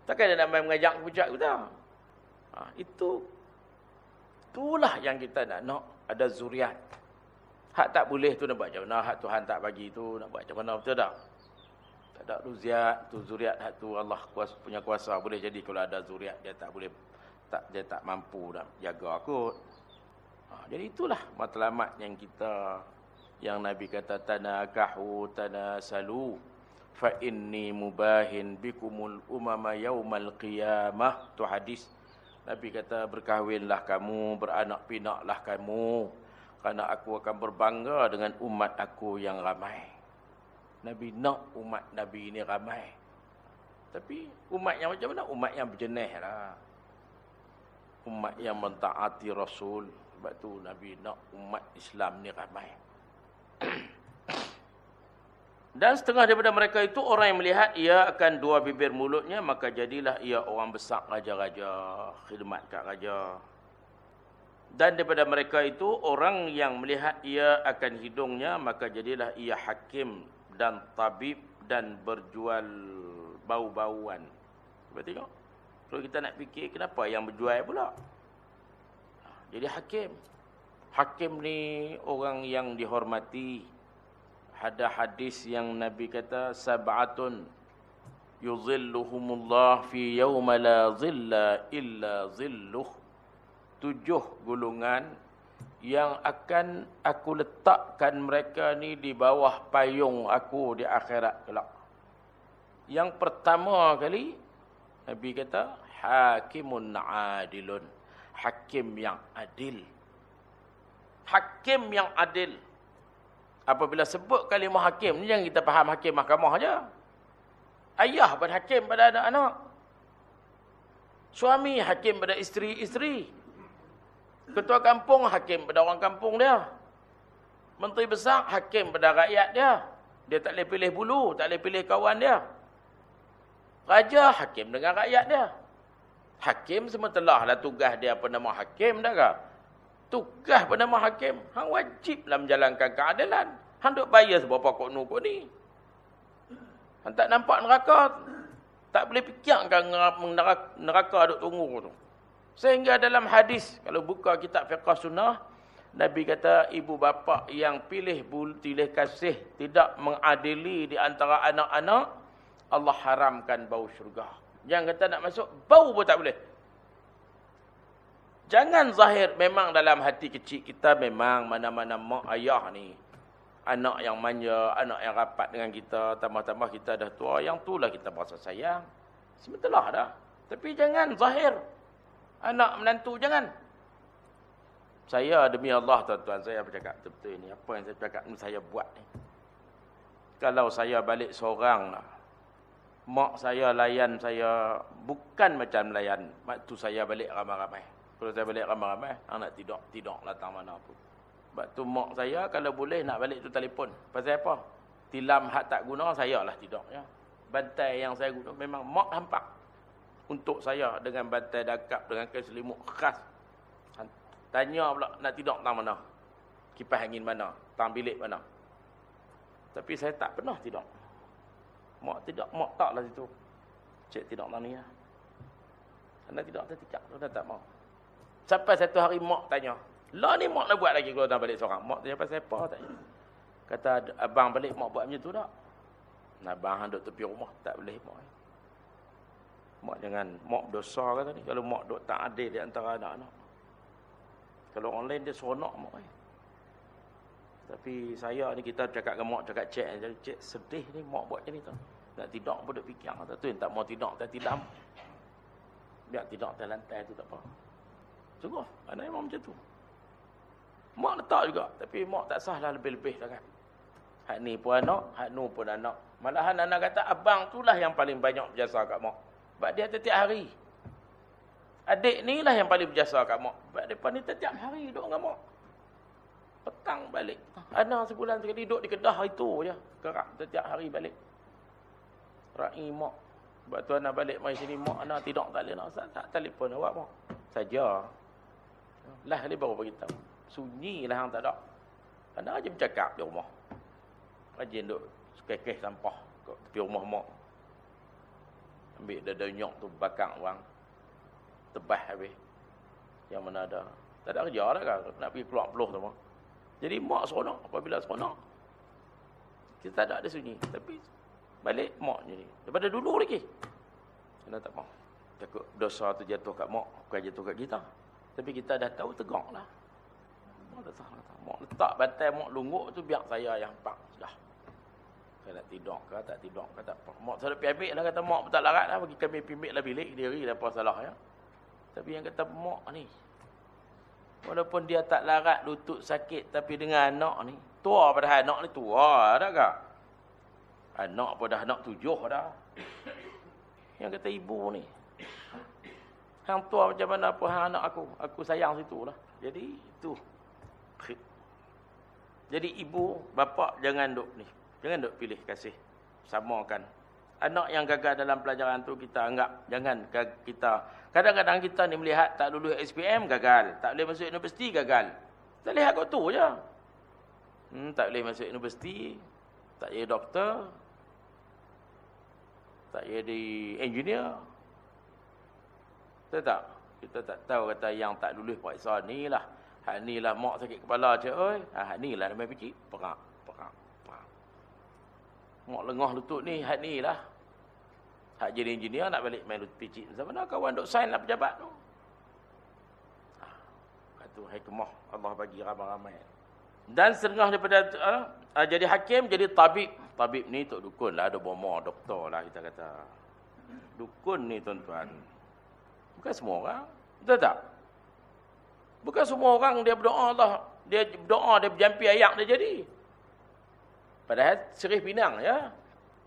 Takkan dia nak main mengajak pucat kita? Ha, itu itulah yang kita nak nak ada zuriat. Hak tak boleh tu nak buat macam mana? Hak Tuhan tak bagi tu nak buat macam mana? Betul tak? Tak ada zuriat, tu zuriat hak tu Allah kuasa, punya kuasa boleh jadi kalau ada zuriat dia tak boleh tak dia tak mampu nak jaga kot. Ha, jadi itulah matlamat yang kita yang Nabi kata tanakahu tanasalu fa inni mubahin bikumul umama yaumal qiyamah tu hadis Nabi kata berkahwinlah kamu beranak pinaklah kamu kerana aku akan berbangga dengan umat aku yang ramai Nabi nak umat Nabi ini ramai. Tapi umat yang macam mana? Umat yang berjenis lah. Umat yang mentaati Rasul. Sebab tu Nabi nak umat Islam ni ramai. Dan setengah daripada mereka itu orang yang melihat ia akan dua bibir mulutnya. Maka jadilah ia orang besar raja-raja. Khidmat kat raja. Dan daripada mereka itu orang yang melihat ia akan hidungnya. Maka jadilah ia hakim dan tabib dan berjual bau-bauan. Cuba tengok. Kalau kita nak fikir kenapa yang berjual pula? Jadi hakim. Hakim ni orang yang dihormati. Ada hadis yang Nabi kata sab'atun yuzilluhumullah fi yawma la zilla illa zilluh. Tujuh gulungan yang akan aku letakkan mereka ni di bawah payung aku di akhirat kelak. Yang pertama kali Nabi kata hakimun adilun. Hakim yang adil. Hakim yang adil. Apabila sebut kalimah hakim ni jangan kita faham hakim mahkamah aja. Ayah pada hakim pada anak-anak. Suami hakim pada isteri-isteri. Ketua kampung hakim pada orang kampung dia. Menteri besar hakim pada rakyat dia. Dia tak boleh pilih bulu, tak boleh pilih kawan dia. Raja hakim dengan rakyat dia. Hakim semetelah lah tugas dia apa nama hakim dah ke? Tugas apa nama hakim. Hang wajiblah menjalankan keadilan. Hang duk bayar seberapa kok nu kok ni. Hang tak nampak neraka. Tak boleh fikirkan neraka, neraka duk tunggu tu. Sehingga dalam hadis, kalau buka kitab fiqah sunnah, Nabi kata ibu bapa yang pilih pilih kasih tidak mengadili di antara anak-anak, Allah haramkan bau syurga. Jangan kata nak masuk, bau pun tak boleh. Jangan zahir, memang dalam hati kecil kita memang mana-mana mak ayah ni. Anak yang manja, anak yang rapat dengan kita, tambah-tambah kita dah tua, yang itulah kita berasa sayang. Sebenarnya dah. Tapi jangan zahir anak menantu jangan. Saya demi Allah tuan-tuan saya bercakap betul-betul ini. Apa yang saya cakap ni saya buat ni. Kalau saya balik seorang lah. Mak saya layan saya bukan macam layan. Waktu saya balik ramai-ramai. Kalau saya balik ramai-ramai, anak tidur. Tidur datang mana pun. Sebab tu mak saya kalau boleh nak balik tu telefon. Pasal apa? Tilam hak tak guna, saya lah tidur. Ya. Bantai yang saya guna memang mak hampak untuk saya dengan bantai dakap dengan kain selimut khas. Tanya pula nak tidur tang mana? Kipas angin mana? Tang bilik mana? Tapi saya tak pernah tidur. Mak tidak, mak taklah situ. Cik tidur tang ni lah. Anda tidak tertikak. Anda tak mau. Sampai satu hari mak tanya. Lah ni mak nak buat lagi kalau dah balik seorang. Mak tanya pasal apa tanya. Kata abang balik mak buat macam tu tak? Abang duduk tepi rumah. Tak boleh mak. Mak jangan. Mak berdosa kata ni. Kalau mak duduk tak adil di antara anak-anak. Kalau orang lain dia seronok mak. Tapi saya ni kita cakap dengan mak cakap cek. Jadi cek sedih ni mak buat macam ni tu. Nak tidur pun duduk fikir. Kata tu yang tak mau tidur. Tak tidur. Biar tidur atas lantai tu tak apa. Sungguh. Anak memang macam tu. Mak letak juga. Tapi mak tak sah lah lebih-lebih kan. Hak ni pun anak. Hak nu pun anak. Malahan anak kata abang tu lah yang paling banyak berjasa kat mak. Sebab dia setiap hari. Adik ni lah yang paling berjasa kat mak. Sebab dia ni setiap hari duduk dengan mak. Petang balik. Anak sebulan sekali duduk di kedah itu je. Kerak setiap hari balik. Ra'i mak. Sebab tu anak balik mai sini mak anak tidak tak boleh nak tak telefon awak mak. Saja. Lah ni baru beritahu. Sunyi lah yang tak ada. Anak aja bercakap di rumah. Rajin duk kekeh sampah kat tepi rumah mak. Ambil dada nyok tu bakar orang. Tebah habis. Yang mana ada. Tak ada kerja dah kan. Nak pergi keluar peluh tu mak. Jadi mak seronok. Apabila seronok. Kita tak ada ada sunyi. Tapi balik mak jadi. Daripada dulu lagi. Kena tak mau. Takut dosa tu jatuh kat mak. Bukan jatuh kat kita. Tapi kita dah tahu tegak lah. Mak letak, letak. Mak lungguk tu biar saya yang pak. Sudah. Saya nak tidur ke tak tidur ke tak apa. Mak saya pergi lah kata mak tak larat lah. Bagi kami pimbik lah bilik diri dah apa salah ya. Tapi yang kata mak ni. Walaupun dia tak larat lutut sakit. Tapi dengan anak ni. Tua pada anak ni tua tak kak? Anak pun dah anak tujuh dah. Yang kata ibu ni. Hang tua macam mana pun hang anak aku. Aku sayang situ lah. Jadi itu. Jadi ibu, bapa jangan duk ni. Jangan duk pilih kasih. Samakan. Anak yang gagal dalam pelajaran tu kita anggap. Jangan kita. Kadang-kadang kita ni melihat tak lulus SPM gagal. Tak boleh masuk universiti gagal. Tak lihat kau tu je. Hmm, tak boleh masuk universiti. Tak jadi doktor. Tak jadi engineer. Tahu tak? Kita tak tahu kata yang tak lulus periksa ni lah. Hak ni lah mak sakit kepala je. Oi. Ha, hak ni lah namanya picit. Perak. Perak. Perak. Mak lengah lutut ni. Hak ni lah. Hak jadi engineer nak balik main lutut picit. Zaman mana kawan duk sign lah pejabat tu. Ha. Kata hikmah Allah bagi ramai-ramai. Dan setengah daripada uh, jadi hakim, jadi tabib. Tabib ni tok dukun lah. Ada bomo, doktor lah kita kata. Dukun ni tuan-tuan. Bukan semua orang. Betul tak? Bukan semua orang dia berdoa Allah. Dia berdoa, dia berjampi ayak dia jadi. Padahal sirih pinang ya.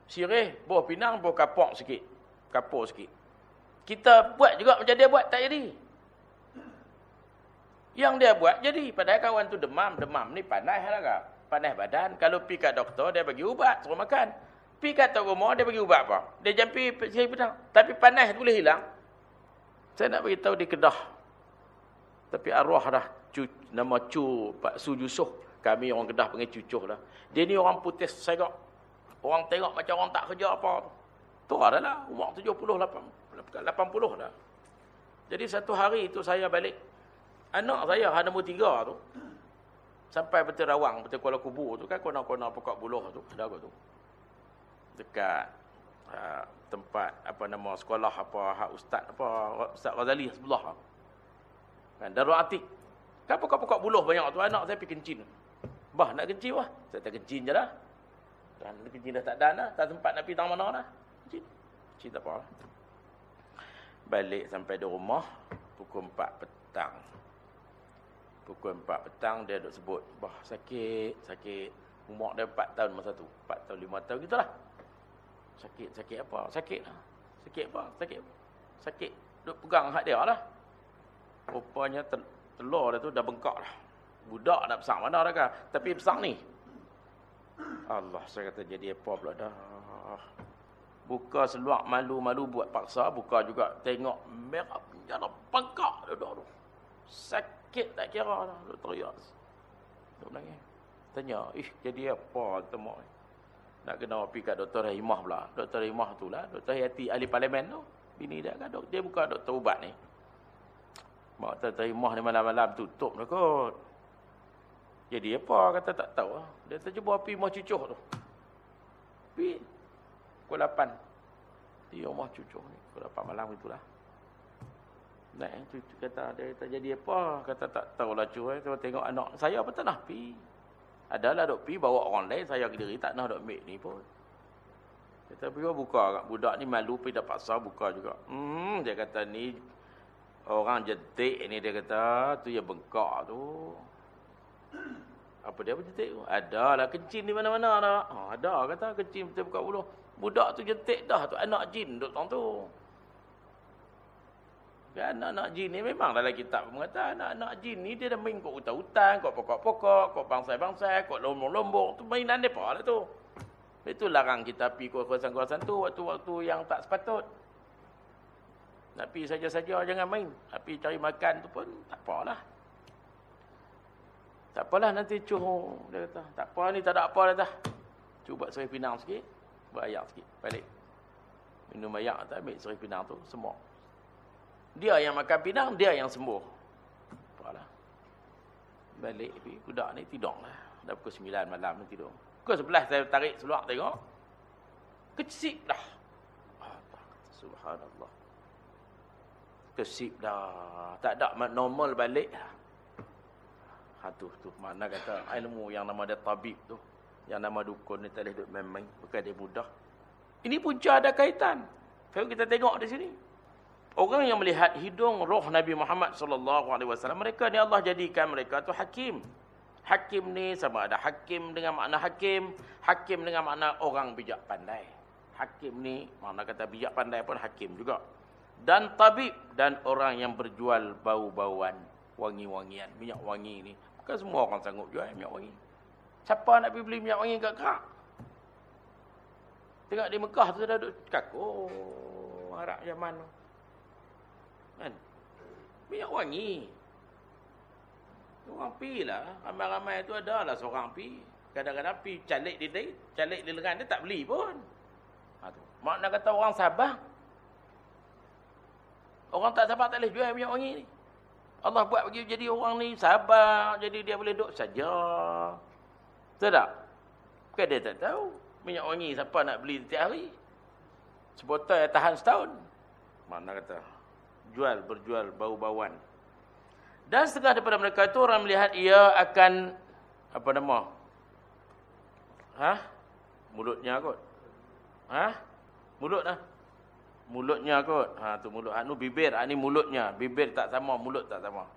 Sirih, buah pinang, buah kapok sikit. Kapok sikit. Kita buat juga macam dia buat, tak jadi. Yang dia buat jadi. Padahal kawan tu demam, demam ni panas lah kak. Panas badan. Kalau pergi kat doktor, dia bagi ubat, suruh makan. Pergi kat rumah, dia bagi ubat apa? Dia jampi sirih pinang. Tapi panas tu boleh hilang. Saya nak beritahu di Kedah. Tapi arwah dah cu, nama Cu Pak Su Yusof. Kami orang Kedah panggil cucuh dah. Dia ni orang putih segak. Orang tengok macam orang tak kerja apa. Tu adalah umur 70 80 dah. Jadi satu hari itu saya balik anak saya nombor tiga tu. Sampai betul rawang, betul Kuala Kubu tu kan kona-kona pokok buluh tu. Tu. Dekat uh, tempat apa nama sekolah apa hak ustaz apa ustaz Ghazali sebelah kan Darul Atik. Kan pokok-pokok buluh banyak tu anak saya pergi kencing. Bah nak kencing wah. Saya tak kencing je lah kan kencing dah tak ada dah tak sempat nak pergi tang mana dah. Kencing. Kencing tak apa lah. balik sampai di rumah pukul 4 petang. Pukul 4 petang dia duk sebut bah sakit sakit. Umur dia 4 tahun masa tu. 4 tahun 5 tahun gitulah Sakit, sakit apa? Sakit lah. Sakit apa? Sakit. Sakit. Duk pegang hak dia lah. Rupanya tel telur dia tu dah bengkak lah. Budak dah besar mana dah kan. Tapi besar ni. Allah, saya kata jadi apa pula dah. Buka seluak malu-malu buat paksa. Buka juga tengok merah. Jangan bengkak dia tu. Sakit tak kira lah. Duk teriak. Duk nangis. Tanya, ih jadi apa temu ni? Nak kena pergi kat Dr. Rahimah pula. Dr. Rahimah tu lah. Dr. Hayati ahli parlimen tu. Bini dia kan dia buka doktor ubat ni. Mak tak terima ni malam-malam tutup dah kot. Jadi apa kata tak tahu lah. Dia terjebur api rumah cucuh tu. Api. Pukul 8. Di rumah cucuh ni. Pukul 8 malam itulah. Naik cucu kata dia tak jadi apa. Kata tak tahulah cuy. Tengok, tengok anak. Saya apa tak nak pi. Adalah dok pi bawa orang lain. Saya sendiri tak nak dok make ni pun. Kata pergi buka Budak ni malu pergi dapat sah buka juga. Hmm, dia kata ni Orang jetik ni dia kata, tu yang bengkak tu. Apa dia berjetik tu? Ada lah kencing di mana-mana dah. Ha, ada kata kencing betul buka buluh. Budak tu jetik dah tu anak jin duk tong tu. Kan anak-anak jin ni memang dalam kitab mengata anak-anak jin ni dia dah main kat hutan-hutan, kat pokok-pokok, kat bangsa-bangsa, kat lombong-lombong. Tu mainan depa lah tu. Itu larang kita pergi ke kawasan-kawasan tu waktu-waktu yang tak sepatut. Nak pergi saja-saja jangan main. Pergi cari makan tu pun tak apalah. Tak apalah nanti cuh. Dia kata, tak apa ni tak ada apa dah. Cuba seri pinang sikit. Buat ayak sikit. Balik. Minum ayak tak ambil seri pinang tu. Semua. Dia yang makan pinang, dia yang sembuh. Apalah. Balik pergi. Budak ni tidur lah. Dah pukul 9 malam ni tidur. Pukul 11 saya tarik seluar tengok. Kecik dah. Subhanallah kesip dah. Tak ada normal balik. Ha tu tu mana kata ilmu yang nama dia tabib tu. Yang nama dukun ni tak boleh duk main-main. Bukan dia mudah. Ini punca ada kaitan. Kalau kita tengok di sini. Orang yang melihat hidung roh Nabi Muhammad sallallahu alaihi wasallam mereka ni Allah jadikan mereka tu hakim. Hakim ni sama ada hakim dengan makna hakim, hakim dengan makna orang bijak pandai. Hakim ni makna kata bijak pandai pun hakim juga dan tabib dan orang yang berjual bau-bauan wangi-wangian minyak wangi ni bukan semua orang sanggup jual minyak wangi siapa nak pergi beli minyak wangi kat kerak tengok di Mekah tu dah duduk kaku harap zaman tu kan minyak wangi orang pi lah ramai-ramai tu ada lah seorang pi kadang-kadang pi calik di dia calik di lengan dia tak beli pun ha, tu. makna kata orang Sabah Orang tak sabar tak boleh jual minyak wangi ni. Allah buat bagi jadi orang ni sabar. Jadi dia boleh duduk saja. Betul tak? Bukan dia tak tahu. Minyak wangi siapa nak beli setiap hari. Sebotol tahan setahun. Mana kata? Jual, berjual, bau-bauan. Dan setengah daripada mereka itu orang melihat ia akan apa nama? Ha? Mulutnya kot. Ha? Mulut lah mulutnya kot. Ha tu mulut. Anu bibir, ha, ni mulutnya. Bibir tak sama, mulut tak sama.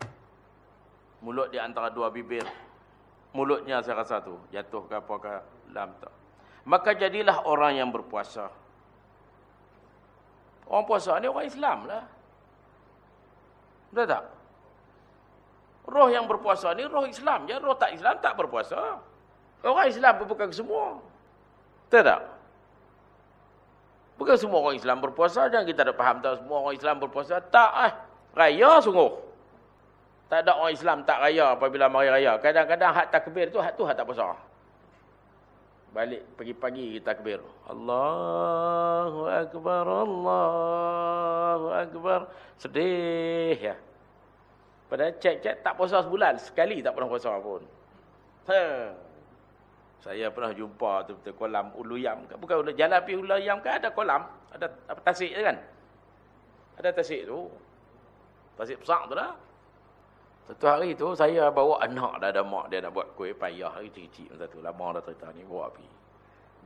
Mulut di antara dua bibir. Mulutnya saya rasa tu jatuh ke apa ke dalam tak. Maka jadilah orang yang berpuasa. Orang puasa ni orang Islam lah. Betul tak? Roh yang berpuasa ni roh Islam je. Roh tak Islam tak berpuasa. Orang Islam pun bukan semua. Betul tak? Bukan semua orang Islam berpuasa. Jangan kita ada faham tak semua orang Islam berpuasa. Tak eh. Raya sungguh. Tak ada orang Islam tak raya apabila mari raya. Kadang-kadang hak takbir tu, hak tu hak tak puasa. Balik pagi-pagi takbir. Allahu Akbar, Allahu Akbar. Sedih ya. Padahal cek-cek tak puasa sebulan. Sekali tak pernah puasa pun. Ha. Saya pernah jumpa tu betul kolam Uluyam. Bukan jalan pergi Uluyam kan ada kolam. Ada apa tasik kan? Ada tasik tu. Tasik besar tu dah. Satu hari tu saya bawa anak dah ada mak dia nak buat kuih payah hari kecil masa tu. Lama dah cerita ni bawa pergi.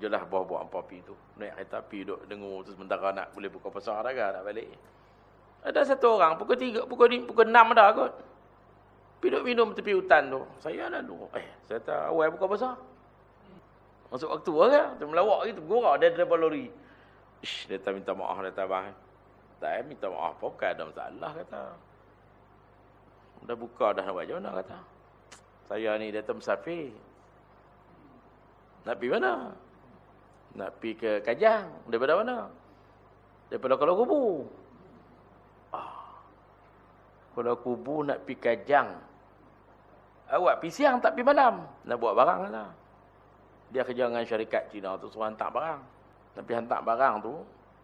Jelah bawa-bawa apa pergi tu. Naik kereta pergi duduk dengar tu sementara nak boleh buka pasar dah kan nak balik. Ada satu orang pukul tiga, pukul, ni, pukul enam dah kot. Pergi duduk minum tepi hutan tu. Saya lalu. Eh, saya tak awal buka pasar. Masuk waktu lah. Dia melawak gitu. Gurau dia depan lori. Ish, dia tak minta maaf. Dia tak bahas. Tak eh, minta maaf. Apa bukan ada masalah kata. Dah buka dah nak buat macam mana kata. Saya ni datang musafir. Nak pergi mana? Nak pergi ke Kajang. Daripada mana? Daripada Kuala Kubu. Ah. Kuala Kubu nak pergi Kajang. Awak pergi siang tak pergi malam. Nak buat barang lah. Dia kerja dengan syarikat Cina tu suruh hantar barang. Tapi hantar barang tu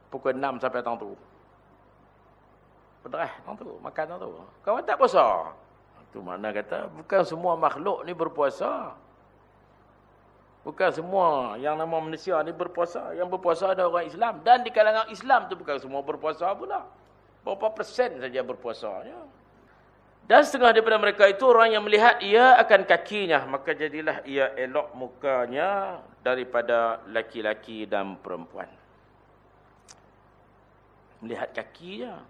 pukul 6 sampai tahun tu. Pederah tu, makan tu. Kawan tak puasa. Itu mana kata, bukan semua makhluk ni berpuasa. Bukan semua yang nama manusia ni berpuasa. Yang berpuasa ada orang Islam. Dan di kalangan Islam tu bukan semua berpuasa pula. Berapa persen saja berpuasa. Ya. Dan setengah daripada mereka itu orang yang melihat ia akan kakinya. Maka jadilah ia elok mukanya daripada laki-laki dan perempuan. Melihat kakinya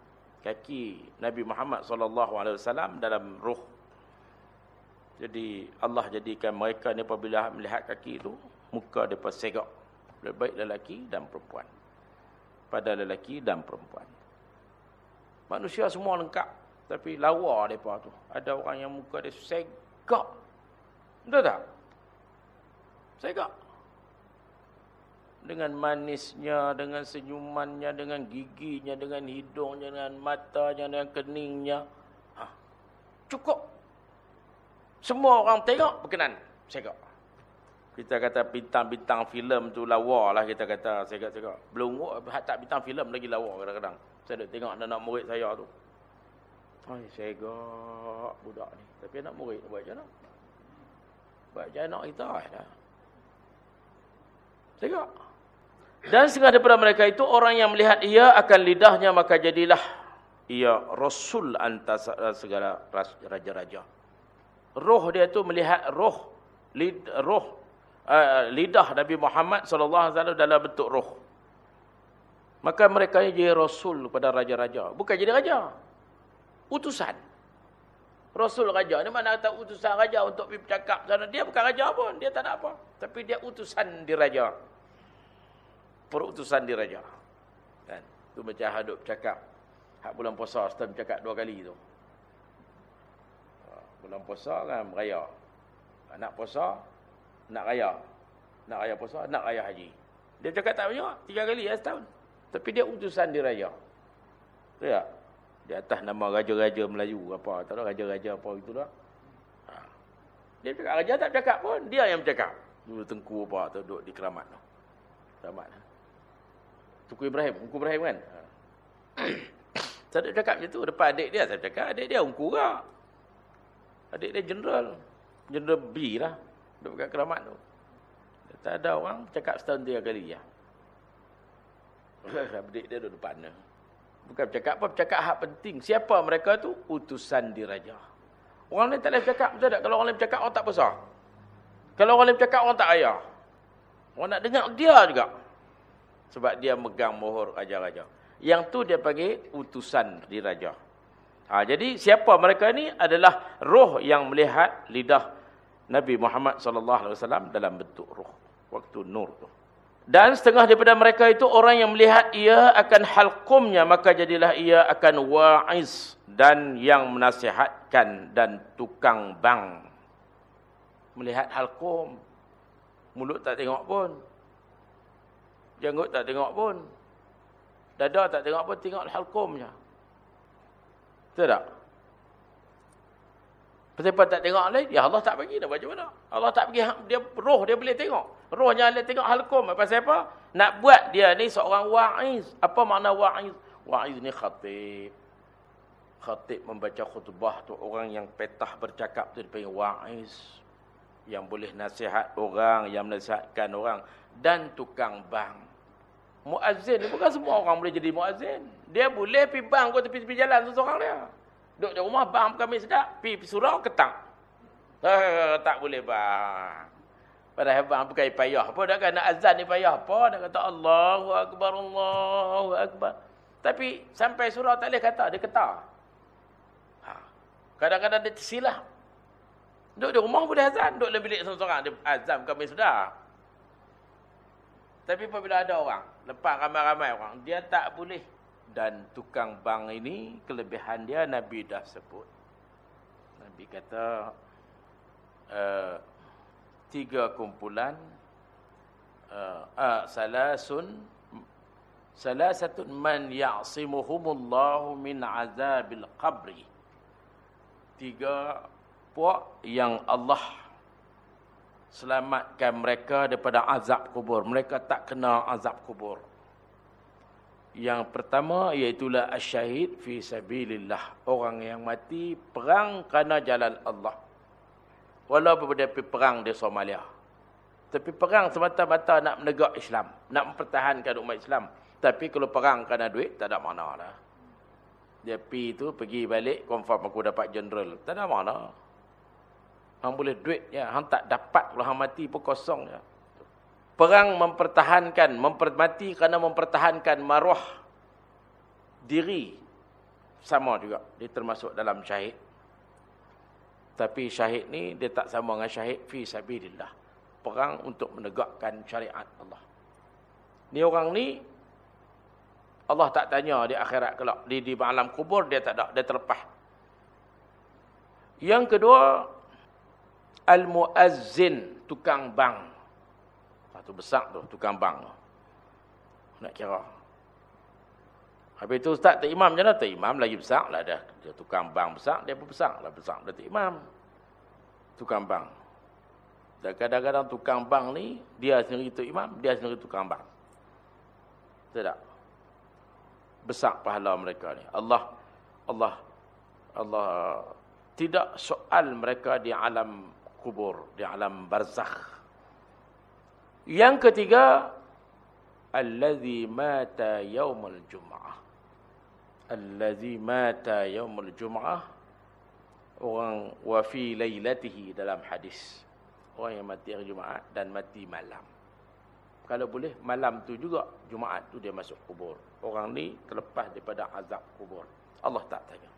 kaki Nabi Muhammad wasallam dalam ruh. Jadi Allah jadikan mereka ni apabila melihat kaki itu muka depa segak. Baik lelaki dan perempuan. Pada lelaki dan perempuan. Manusia semua lengkap tapi lawa depa tu. Ada orang yang muka dia segak. Betul tak? Segak dengan manisnya, dengan senyumannya, dengan giginya, dengan hidungnya, dengan matanya, dengan keningnya. Ha. Cukup. Semua orang tengok berkenan. Segak. Kita kata bintang-bintang filem tu lawa lah kita kata segak-segak. Belum tak bintang filem lagi lawa kadang-kadang. Saya dah tengok anak-anak murid saya tu. Hai, segak budak ni. Tapi anak murid buat macam mana? Buat macam anak kita lah. Segak. Dan setengah daripada mereka itu orang yang melihat ia akan lidahnya maka jadilah ia rasul antara segala raja-raja. Roh dia itu melihat roh lid, roh uh, lidah Nabi Muhammad wasallam dalam bentuk roh. Maka mereka jadi rasul kepada raja-raja, bukan jadi raja. Utusan. Rasul raja ni mana kata utusan raja untuk bercakap dia bukan raja pun, dia tak ada apa. Tapi dia utusan di raja perutusan diraja. Kan? Tu macam hadut cakap. Hak bulan puasa setahun cakap dua kali tu. Ha, bulan puasa kan raya. Nak puasa, nak raya. Nak raya puasa, nak raya haji. Dia cakap tak banyak, tiga kali ya setahun. Tapi dia utusan diraja. Ya? Di atas nama raja-raja Melayu apa. Tak tahu raja-raja apa itu dah. Ha. Dia cakap, raja tak cakap pun. Dia yang bercakap. Dulu tengku apa tu duduk di keramat tu. Keramat. Tuku Ibrahim, Ungku Ibrahim kan. Saya cakap macam tu depan adik dia, saya cakap adik dia Ungku juga. Adik dia general. General B lah. Duduk kat keramat tu. Tak ada orang cakap setahun tiga kali ya. Adik dia duduk depan dia. Bukan bercakap apa, bercakap hak penting. Siapa mereka tu? Utusan diraja. Orang lain tak boleh bercakap, betul tak? Kalau orang lain bercakap, orang tak besar. Kalau orang lain bercakap, orang tak ayah. Orang nak dengar dia juga. Sebab dia megang mohor raja-raja. Yang tu dia panggil utusan di raja. Ha, jadi siapa mereka ni adalah roh yang melihat lidah Nabi Muhammad wasallam dalam bentuk roh waktu nur tu. Dan setengah daripada mereka itu orang yang melihat ia akan halqumnya maka jadilah ia akan wa'iz dan yang menasihatkan dan tukang bang. Melihat halqum mulut tak tengok pun Janggut tak tengok pun. Dada tak tengok pun, tengok halkum je. Betul tak? Kenapa tak tengok lain? Ya Allah tak bagi dah macam mana? Allah tak bagi dia roh dia boleh tengok. Rohnya boleh tengok halkum. Pasal apa? Nak buat dia ni seorang wa'iz. Apa makna wa'iz? Wa'iz ni khatib. Khatib membaca khutbah tu orang yang petah bercakap tu dipanggil wa'iz. Yang boleh nasihat orang, yang menasihatkan orang dan tukang bang. Muazzin ni bukan semua orang boleh jadi muazzin. Dia boleh pergi bang ke tepi-tepi jalan seorang dia. Duduk di rumah bang kami sedap, pergi surau ketang. Eh, tak boleh bang. Padahal bang bukan payah apa dah kan nak azan ni payah apa dah kata Allahu akbar Allahu akbar. Tapi sampai surau tak boleh kata dia ketar. Ha. Kadang-kadang dia tersilap. Duduk di rumah boleh azan, duduk dalam bilik seorang-seorang dia azan kami sedap. Tapi apabila ada orang, lepas ramai-ramai orang, dia tak boleh. Dan tukang bang ini, kelebihan dia Nabi dah sebut. Nabi kata, uh, tiga kumpulan, uh, uh, salasun, salasatun man ya'simuhumullahu min azabil qabri. Tiga puak yang Allah selamatkan mereka daripada azab kubur. Mereka tak kena azab kubur. Yang pertama iaitulah asyahid fi sabilillah. Orang yang mati perang kerana jalan Allah. Walaupun dia pergi perang di Somalia. Tapi perang semata-mata nak menegak Islam. Nak mempertahankan umat Islam. Tapi kalau perang kerana duit, tak ada mana lah. Dia pergi tu, pergi balik, confirm aku dapat general. Tak ada mana. Hang boleh duit, ya. Hang tak dapat kalau hang mati pun kosong. Ya. Perang mempertahankan, mempermati kerana mempertahankan maruah diri. Sama juga. Dia termasuk dalam syahid. Tapi syahid ni, dia tak sama dengan syahid fi sabidillah perang untuk menegakkan syariat Allah. Ni orang ni Allah tak tanya di akhirat kelak di di alam kubur dia tak ada dia terlepas. Yang kedua al-muazzin tukang bang. Satu besar tu tukang bang. Nak kira. Habis tu ustaz tak imam je lah. Tak imam lagi besar lah dah. Dia tukang bang besar. Dia pun besar lah. Besar dah tak imam. Tukang bang. Dan kadang-kadang tukang bank ni, dia sendiri tu imam, dia sendiri tukang bank. Tidak. Besar pahala mereka ni. Allah, Allah, Allah tidak soal mereka di alam kubur, di alam barzakh. Yang ketiga, Allazi mata yawmul jum'ah. Allazi mata yawmul jum'ah. Orang wafi laylatihi dalam hadis orang yang mati hari Jumaat dan mati malam. Kalau boleh, malam tu juga Jumaat tu dia masuk kubur. Orang ni terlepas daripada azab kubur. Allah tak tanya.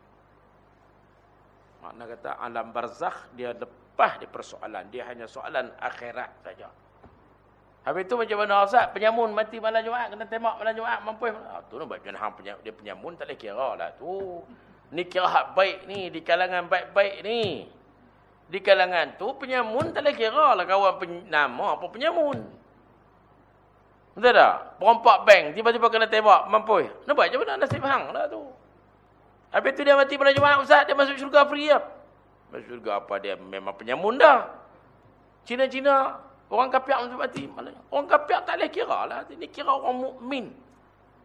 Makna kata alam barzakh dia lepas di persoalan. Dia hanya soalan akhirat saja. Habis tu macam mana Ustaz? Penyamun mati malam Jumaat. Kena tembak malam Jumaat. Mampu. Ah, tu nak bagian hang penyamun. Dia penyamun tak boleh kira lah tu. Ni kira hak baik ni. Di kalangan baik-baik ni di kalangan tu penyamun tak boleh kira lah kawan pen, nama apa penyamun. Betul tak? Perompak bank tiba-tiba kena tembak mampu. Nampak macam mana nasib hang lah tu. Habis tu dia mati pada Jumaat Ustaz dia masuk syurga free ya. Masuk syurga apa dia memang penyamun dah. Cina-Cina orang kafir masuk mati. Orang kafir tak boleh kira lah. Ini kira orang mukmin.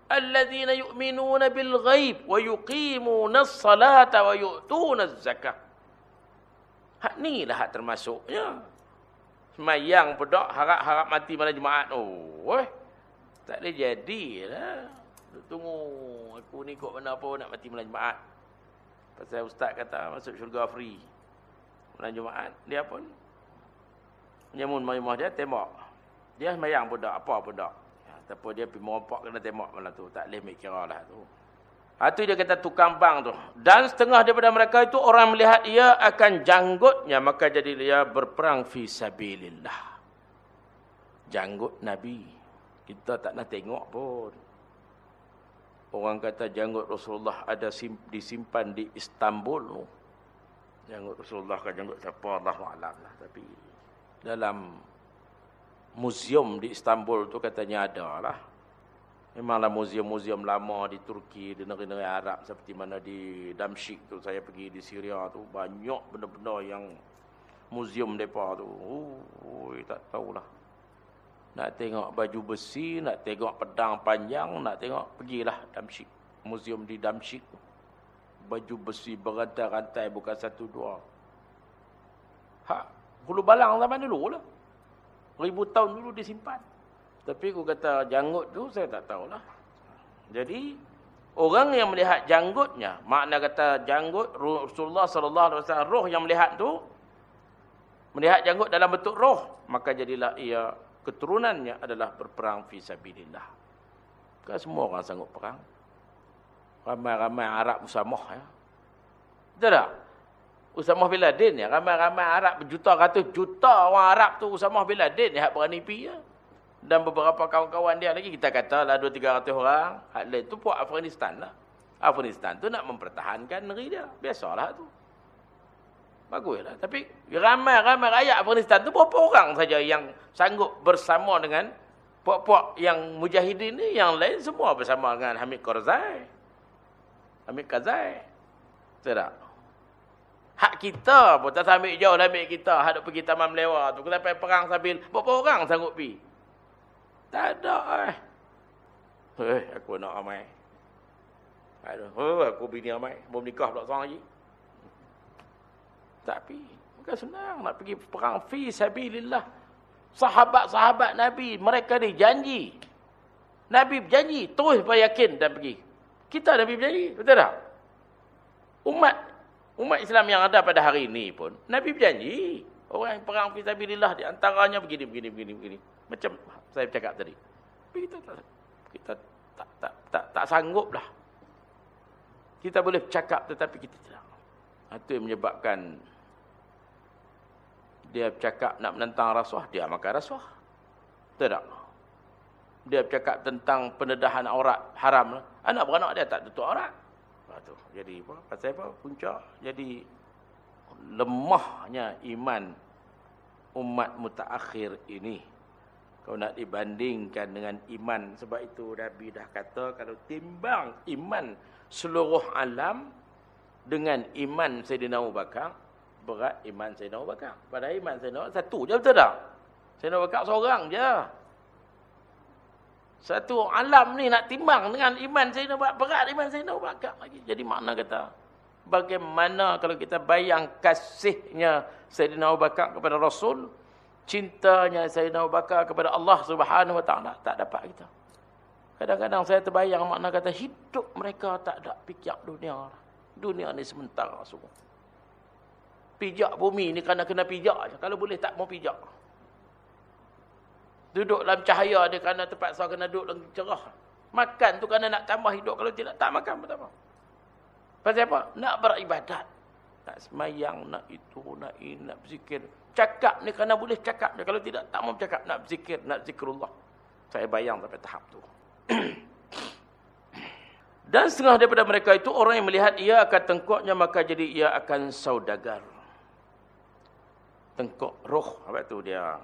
Alladzina yu'minuna bil ghaib wa yuqimuna as-salata wa yu'tuna az-zakah. Hak ni lah hak termasuknya. Semayang pun tak harap-harap mati malam Jumaat. Oh, eh. Tak boleh jadilah. Tunggu. Aku ni kok mana apa nak mati malam Jumaat. Pasal ustaz kata masuk syurga free. Malam Jumaat. Dia pun. Nyamun rumah dia tembak. Dia semayang pun. Apa pun. Ya, tapi dia pergi merompak kena tembak malam tu. Tak boleh make kira lah tu. Itu dia kata tukang bang tu. Dan setengah daripada mereka itu orang melihat ia akan janggutnya. Maka jadi dia berperang fi sabilillah. Janggut Nabi. Kita tak nak tengok pun. Orang kata janggut Rasulullah ada disimpan di Istanbul. Janggut Rasulullah kan janggut siapa Allah Alam lah. Tapi dalam museum di Istanbul tu katanya ada lah. Memanglah muzium-muzium lama di Turki, di negeri-negeri Arab seperti mana di Damsyik tu saya pergi di Syria tu banyak benda-benda yang muzium depa tu. Oh, tak tahulah. Nak tengok baju besi, nak tengok pedang panjang, nak tengok pergilah Damsyik. Muzium di Damsyik tu. Baju besi berantai-rantai bukan satu dua. Ha, hulu balang zaman dulu lah. Ribu tahun dulu disimpan. Tapi aku kata janggut tu saya tak tahulah. Jadi orang yang melihat janggutnya, makna kata janggut Rasulullah sallallahu alaihi wasallam roh yang melihat tu melihat janggut dalam bentuk roh, maka jadilah ia keturunannya adalah berperang fi sabilillah. Kan semua orang sanggup perang. Ramai-ramai Arab Usamah ya. Betul tak? Usamah bin Laden ya, ramai-ramai Arab berjuta ratus juta orang Arab tu Usamah bin Laden ya berani pi ya. Dan beberapa kawan-kawan dia lagi kita katalah 2 300 orang. Hak lain tu puak Afghanistan lah. Afghanistan tu nak mempertahankan negeri dia. Biasalah tu. Baguslah. Tapi ramai-ramai rakyat Afghanistan tu berapa orang saja yang sanggup bersama dengan puak-puak yang mujahidin ni yang lain semua bersama dengan Hamid Karzai Hamid Karzai tidak hak kita pun tak ambil jauh ambil kita hak pergi taman melewa tu kita pergi perang sambil berapa orang sanggup pergi tak ada eh. Eh, aku nak ramai. Aduh, oh, aku bini ramai. Belum nikah pula seorang lagi. Tapi, bukan senang nak pergi perang fi sabilillah. Sahabat-sahabat Nabi, mereka ni janji. Nabi berjanji, terus beryakin dan pergi. Kita Nabi berjanji, betul tak? Umat umat Islam yang ada pada hari ini pun, Nabi berjanji. Orang yang perang fi sabilillah di antaranya begini, begini, begini, begini. Macam saya cakap tadi. Kita tak, kita tak, tak, tak, tak sanggup lah. Kita boleh cakap tetapi kita tidak. Itu yang menyebabkan dia bercakap nak menentang rasuah, dia makan rasuah. Tidak. Dia bercakap tentang pendedahan aurat haram. Anak beranak dia tak tutup aurat. Tu. Jadi apa? Pasal apa? Puncak. Jadi lemahnya iman umat mutaakhir ini. Kau nak dibandingkan dengan iman. Sebab itu Nabi dah kata kalau timbang iman seluruh alam dengan iman Sayyidina Abu Bakar, berat iman Sayyidina Abu Bakar. Padahal iman Sayyidina Abu satu je betul tak? Sayyidina Abu Bakar seorang je. Satu alam ni nak timbang dengan iman Sayyidina Abu Bakar. Berat iman Sayyidina Abu Bakar lagi. Jadi makna kata, bagaimana kalau kita bayang kasihnya Sayyidina Abu Bakar kepada Rasul, cintanya Sayyidina Abu Bakar kepada Allah Subhanahu Wa Taala tak dapat kita. Kadang-kadang saya terbayang makna kata hidup mereka tak ada fikir dunia. Dunia ni sementara semua. Pijak bumi ni kerana kena pijak je. Kalau boleh tak mau pijak. Duduk dalam cahaya dia kerana terpaksa kena duduk dalam cerah. Makan tu kerana nak tambah hidup. Kalau tidak, tak makan apa. Pasal apa? Nak beribadat. Nak semayang, nak itu, nak ini, nak berzikir. Cakap ni kerana boleh cakap ni. Kalau tidak, tak mau cakap. Nak berzikir, nak zikrullah. Saya bayang sampai tahap tu. Dan setengah daripada mereka itu orang yang melihat ia akan tengkuknya maka jadi ia akan saudagar. Tengkuk roh apa tu dia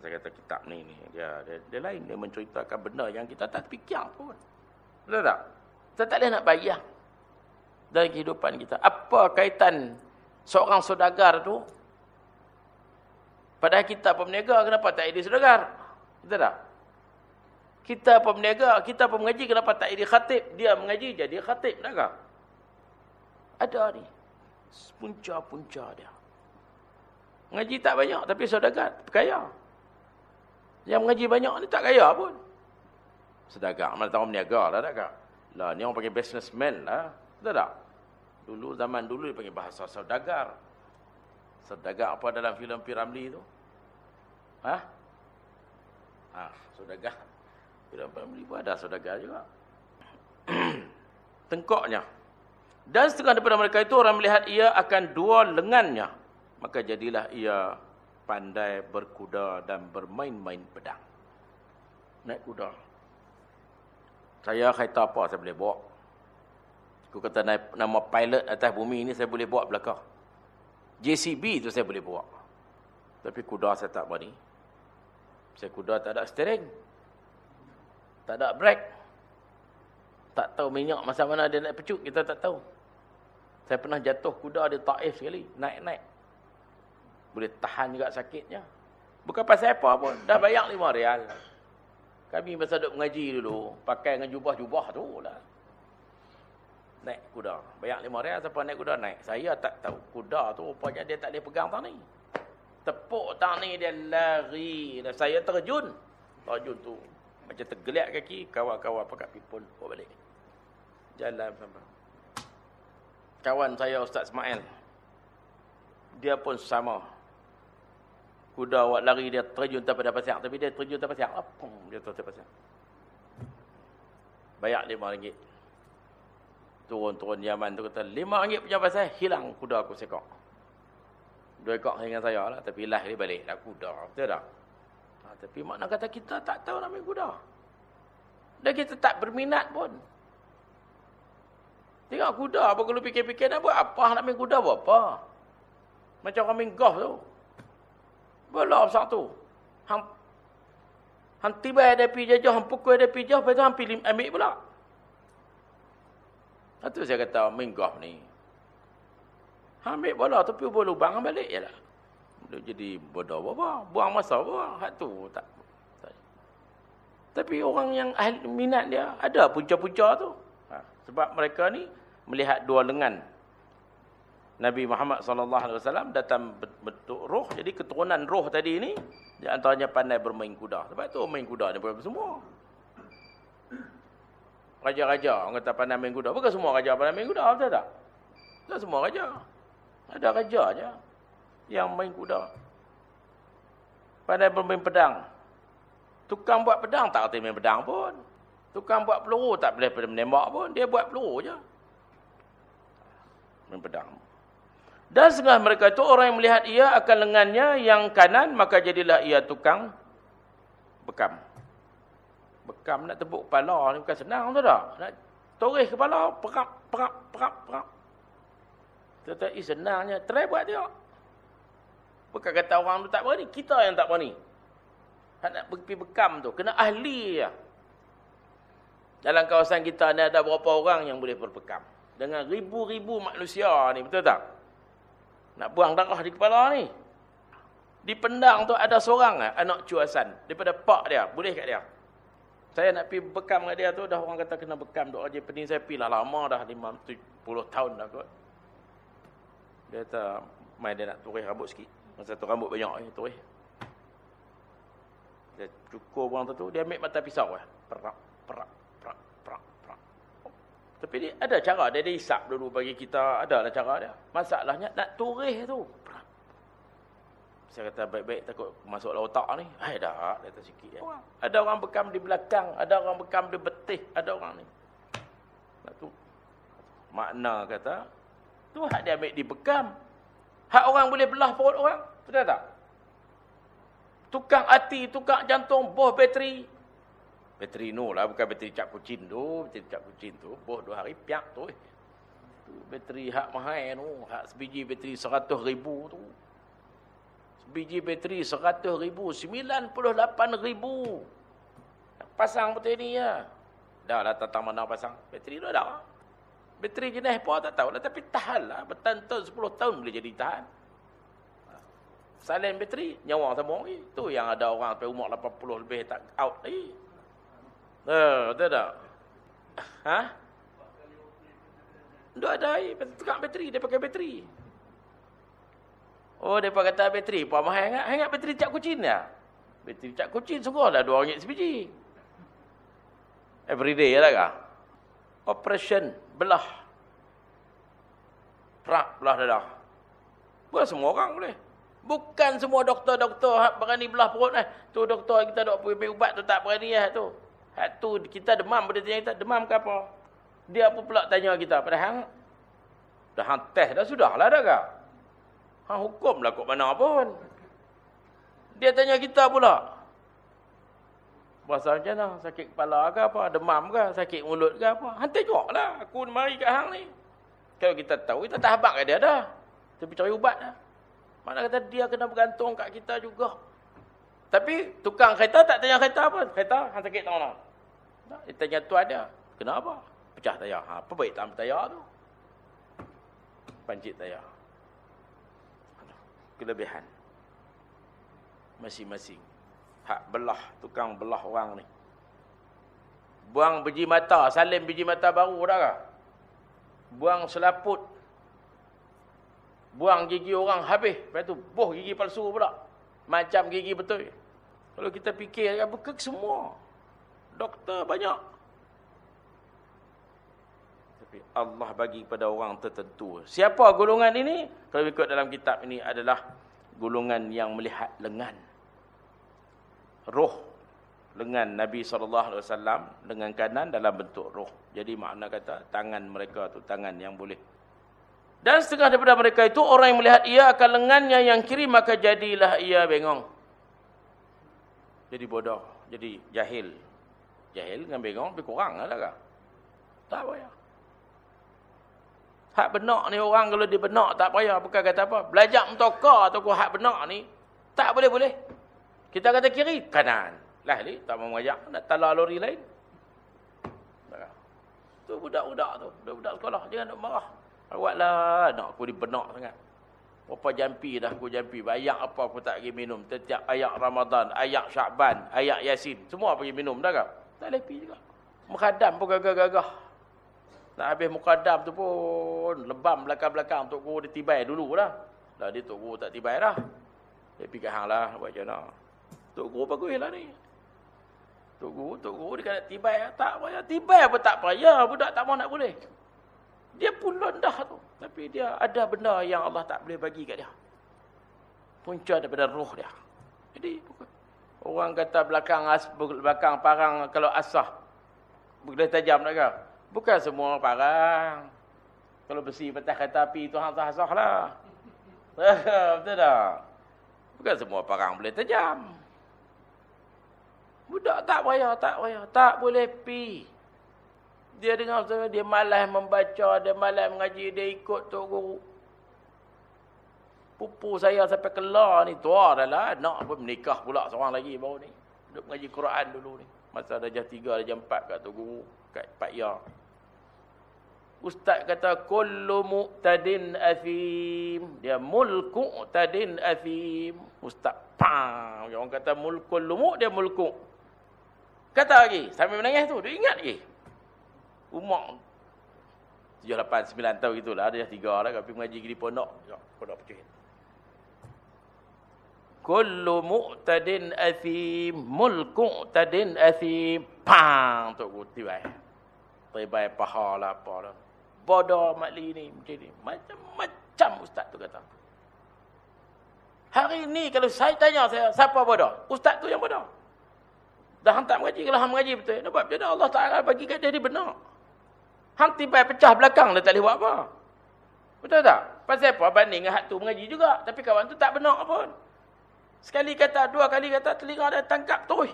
saya kata kitab ni ni dia, dia dia lain dia menceritakan benda yang kita tak fikir pun. Betul tak? Kita tak boleh nak bayang dalam kehidupan kita. Apa kaitan seorang saudagar tu Padahal kita pemniaga kenapa tak jadi saudagar? Betul tak? Kita pun berniaga, kita pun mengaji, kenapa tak jadi khatib? Dia mengaji, jadi khatib. Tak Ada ni. Punca-punca dia. Mengaji tak banyak, tapi saudagar, kaya. Yang mengaji banyak ni tak kaya pun. Sedagar, mana tahu berniaga lah, tak kak? Lah, ni orang panggil businessman lah. Betul tak? Dulu, zaman dulu dia panggil bahasa saudagar. Saudagar apa dalam filem Piramli tu? Ha? Ha, saudagar. Dalam family pun ada saudagar juga. Tengkoknya. Dan setengah daripada mereka itu orang melihat ia akan dua lengannya. Maka jadilah ia pandai berkuda dan bermain-main pedang. Naik kuda. Saya kereta apa saya boleh bawa. Aku kata naik, nama pilot atas bumi ini saya boleh bawa belakang. JCB itu saya boleh bawa. Tapi kuda saya tak berani. Saya kuda tak ada steering. Tak ada brake. Tak tahu minyak masa mana dia naik pecuk, kita tak tahu. Saya pernah jatuh kuda di Taif sekali, naik-naik. Boleh tahan juga sakitnya. Bukan pasal apa pun, dah bayar lima rial. Kami masa duduk mengaji dulu, pakai dengan jubah-jubah tu lah. Naik kuda. Bayar lima rial, siapa naik kuda naik. Saya tak tahu. Kuda tu rupanya dia tak boleh pegang tang ni. Tepuk tang ni dia lari. Dan saya terjun. Terjun tu macam tergeliat kaki, kawan-kawan pakat pipul bawa balik. Jalan sampai. Kawan saya Ustaz Ismail. Dia pun sama. Kuda awak lari dia terjun tanpa dapat siang. Tapi dia terjun tanpa siang. Apung dia terjun tanpa siang. Bayar lima ringgit. Turun-turun Yaman tu kata, lima ringgit punya pasal, hilang kuda aku sekok. Dua ekor dengan saya lah. Tapi lah dia balik. Dah kuda. Betul tak? Ha, tapi makna kata kita tak tahu nak main kuda. Dan kita tak berminat pun. Tengok kuda, apa kalau fikir-fikir nak buat apa nak main kuda buat apa? Macam orang main golf tu. Bola besar tu. Hang, hang tiba ada pergi jajah, hang pukul ada pergi jajah, lepas tu hang pilih ambil pula. Itu saya kata main golf ni. Hang ambil bola tapi bola lubang balik je lah. Dia jadi bodoh apa? Buang masa apa? Hak tu tak. Tapi orang yang ahli minat dia ada punca-punca tu. Ha, sebab mereka ni melihat dua lengan. Nabi Muhammad wasallam datang bentuk roh. Jadi keturunan roh tadi ni di antaranya pandai bermain kuda. Sebab tu main kuda ni bukan semua. Raja-raja orang kata pandai main kuda. Bukan semua raja pandai main kuda, betul tak? Tak semua raja. Ada raja aja yang main kuda. Pandai bermain pedang. Tukang buat pedang tak kerti main pedang pun. Tukang buat peluru tak boleh menembak pun. Dia buat peluru je. Main pedang. Dan setengah mereka itu orang yang melihat ia akan lengannya yang kanan. Maka jadilah ia tukang bekam. Bekam nak tepuk kepala ni bukan senang tu tak? Nak torih kepala. Perap, perap, perap, perap. Tetapi senangnya. Try buat dia. Bukan kata orang tu tak berani. Kita yang tak berani. Tak nak pergi bekam tu. Kena ahli ya. Dalam kawasan kita ni ada berapa orang yang boleh berbekam. Dengan ribu-ribu manusia ni. Betul tak? Nak buang darah di kepala ni. Di pendang tu ada seorang lah, anak cuasan. Daripada pak dia. Boleh kat dia. Saya nak pergi bekam kat dia tu. Dah orang kata kena bekam. Duk aja pening saya pergi lah lama dah. 50 tahun dah kot. Dia kata, main dia nak turih rambut sikit. Masa tu rambut banyak ni turih. Dia cukur orang tu, dia ambil mata pisau lah. Perak, perak. Tapi dia ada cara, dia, dia isap dulu bagi kita, ada lah cara dia. Masalahnya nak turih tu. Saya kata baik-baik takut masuk dalam otak ni. Hai dah, dia sikit. Ya. Ada orang bekam di belakang, ada orang bekam di betih, ada orang ni. Tu. Makna kata, tu hak dia ambil di bekam. Hak orang boleh belah perut orang. Betul tak? Tukang hati, tukang jantung, boh bateri. Bateri no lah, bukan bateri cap kucing tu. Bateri cap kucing tu, boh dua hari piak tu. Eh. tu bateri hak mahal tu. Hak sebiji bateri seratus ribu tu. Sebiji bateri seratus ribu, sembilan puluh lapan ribu. Pasang betul ni ya. Dah lah tentang mana pasang. Bateri tu dah. Bateri jenis apa tak tahu lah. Tapi tahan lah. Bertahun-tahun, sepuluh tahun boleh jadi tahan. Salin bateri, nyawa sama lagi. Tu yang ada orang sampai umur 80 lebih tak out lagi. Eh, betul tak? Ha? Tak ada air. Tukar bateri, dia pakai bateri. Oh, dia kata bateri. Puan mahal ingat. Ingat bateri cap kucing ya? Bateri cap kucing sungguh lah RM2 sebiji. Everyday ya lah kah? Operation belah. Perak belah dadah. Bukan semua orang boleh. Bukan semua doktor-doktor berani belah perut eh. Tu doktor kita dok pergi ubat tu tak berani eh tu. Hak tu kita demam pada tanya kita demam ke apa? Dia apa pula tanya kita padahal dah hang test dah sudahlah dah ke? Hang hukumlah kok mana pun. Dia tanya kita pula. Bahasa macam mana? Sakit kepala ke apa? Demam ke? Sakit mulut ke apa? Hang tengoklah. Aku mari kat hang ni. Kalau kita tahu, kita tak habak kat dia dah. Tapi cari ubat dah. Mana kata dia kena bergantung kat kita juga. Tapi tukang kereta tak tanya kereta apa. Kereta, hang sakit tak Dia tanya tu ada. Kenapa? Pecah tayar. Ha, apa baik dalam tayar tu? Pancit tayar. Kelebihan. Masing-masing. Hak belah, tukang belah orang ni. Buang biji mata, salim biji mata baru dah kah? Buang selaput Buang gigi orang habis. Lepas tu, boh gigi palsu pula. Macam gigi betul. Kalau kita fikir, ke semua? Doktor banyak. Tapi Allah bagi kepada orang tertentu. Siapa golongan ini? Kalau ikut dalam kitab ini adalah golongan yang melihat lengan. Roh lengan Nabi SAW dengan kanan dalam bentuk roh. Jadi makna kata tangan mereka tu tangan yang boleh dan setengah daripada mereka itu orang yang melihat ia akan lengannya yang kiri maka jadilah ia bengong. Jadi bodoh, jadi jahil. Jahil dengan bengong lebih kurang lah kan? Tak payah. Hak benak ni orang kalau dia benak tak payah. Bukan kata apa. Belajar mentoka atau hak benak ni. Tak boleh-boleh. Kita kata kiri, kanan. Lah ni, tak mau mengajak. Nak talar lori lain. Tu budak-budak tu. Budak-budak sekolah. Jangan nak marah. Awaklah nak aku dibenak sangat. Berapa jampi dah aku jampi. Ayak apa aku tak pergi minum. Setiap ayak Ramadan, ayak Syakban, ayak Yasin. Semua pergi minum dah kak. Tak lepi juga. Mukhadam pun gagah-gagah. Nak habis mukhadam tu pun lebam belakang-belakang. Tok Guru dia tibai dulu dah. Dah dia Tok Guru tak tibai dah. Dia pergi hang lah. Buat macam mana. Tok Guru bagus lah ni. Tok Guru, Tok Guru dia kata tibai. Tak payah. Tibai apa tak payah. Budak tak mau nak boleh. Dia pulun dah tu. Tapi dia ada benda yang Allah tak boleh bagi kat dia. Punca daripada roh dia. Jadi orang kata belakang as, belakang parang kalau asah boleh tajam tak ke? Bukan semua parang. Kalau besi petas kereta api tu hang sah-sah lah. Betul tak? Bukan semua parang boleh tajam. Budak tak payah, tak payah. Tak boleh pi. Dia dengar dia malas membaca, dia malas mengaji, dia ikut tok guru. Pupu saya sampai kelar ni, tua dah lah. Nak pun menikah pula seorang lagi baru ni. Duduk mengaji Quran dulu ni. Masa darjah tiga, darjah empat kat tok guru. Kat Pak Ya. Ustaz kata, Kullu mu'tadin athim. Dia mulku tadin athim. Ustaz, pam. Orang kata mulkul lumuk, dia mulku. Kata lagi, sambil menangis tu, dia ingat lagi. Umar 7, 8, 9 tahun itulah. Ada tiga lah. Tapi mengaji di pondok. Pondok pecuhin. Kullu mu'tadin athim. Mulku tadin athim. Pang! Tok Guti baik. Terbaik paha lah apa lah. Bodoh makli ni. Macam ni. Macam-macam ustaz tu kata. Hari ni kalau saya tanya saya, siapa bodoh? Ustaz tu yang bodoh. Dah hantar mengaji. Kalau hang mengaji betul. Nampak macam mana Allah Ta'ala bagi kat dia, dia benar. Hang tiba pecah belakang dia tak boleh buat apa. Betul tak? Pasal apa? Banding dengan hak tu mengaji juga. Tapi kawan tu tak benar pun. Sekali kata, dua kali kata, telinga dia tangkap tu.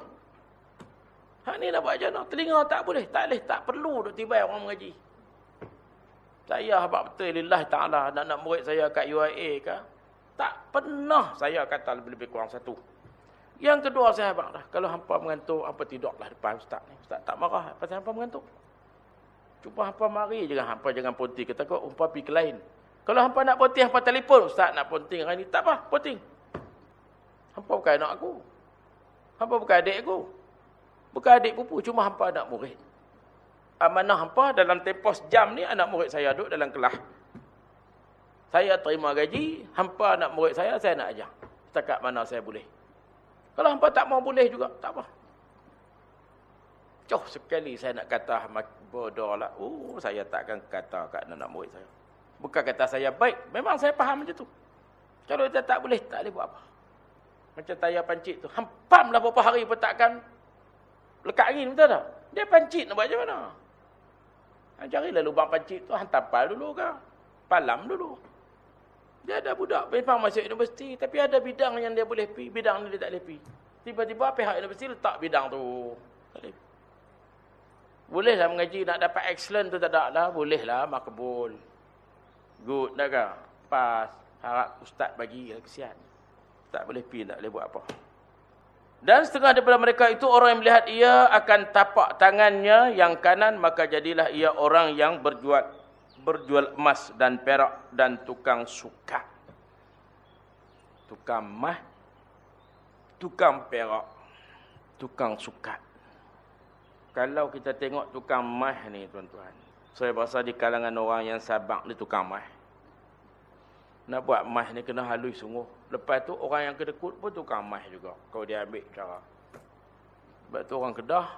Hak ni nak buat macam mana? Telinga tak boleh. Tak boleh. Tak perlu duk tiba orang mengaji. Saya habak betul lillah ta'ala. Nak-nak murid saya kat UIA ke? Tak pernah saya kata lebih-lebih kurang satu. Yang kedua saya habak dah. Kalau hampa mengantuk, hampa tidaklah depan ustaz ni. Ustaz tak marah. Pasal hampa mengantuk. Cuba hampa mari je hampa jangan ponting. Kata kau umpa pergi ke lain. Kalau hampa nak ponting, hampa telefon. Ustaz nak ponting hari ni. Tak apa, ponting. Hampa bukan anak aku. Hampa bukan adik aku. Bukan adik pupu. Cuma hampa anak murid. Amanah hampa dalam tempos jam ni, anak murid saya duduk dalam kelas. Saya terima gaji, hampa anak murid saya, saya nak ajar. Setakat mana saya boleh. Kalau hampa tak mau boleh juga, tak apa. Jauh sekali saya nak kata bodoh lah. Oh, saya takkan kata kat anak murid saya. Bukan kata saya baik. Memang saya faham macam tu. Kalau dia tak boleh, tak boleh buat apa. Macam tayar pancit tu. Hampam lah beberapa hari pun takkan lekat angin, betul tak? Dia pancit nak buat macam mana? Carilah lubang pancit tu, hantar pal dulu ke? Palam dulu. Dia ada budak, memang masuk universiti. Tapi ada bidang yang dia boleh pi, bidang ni dia tak boleh pi. Tiba-tiba pihak universiti letak bidang tu. Boleh Bolehlah mengaji nak dapat excellent tu tak ada lah. Bolehlah makbul. Good dah ke? Pas. Harap ustaz bagi kesian. Tak boleh pi, tak boleh buat apa. Dan setengah daripada mereka itu orang yang melihat ia akan tapak tangannya yang kanan maka jadilah ia orang yang berjual berjual emas dan perak dan tukang suka. Tukang emas, tukang perak, tukang suka. Kalau kita tengok tukang mah ni tuan-tuan. Saya rasa di kalangan orang yang sabak ni tukang mah. Nak buat mah ni kena halus sungguh. Lepas tu orang yang kedekut pun tukang mah juga. Kalau dia ambil cara. Sebab tu orang kedah.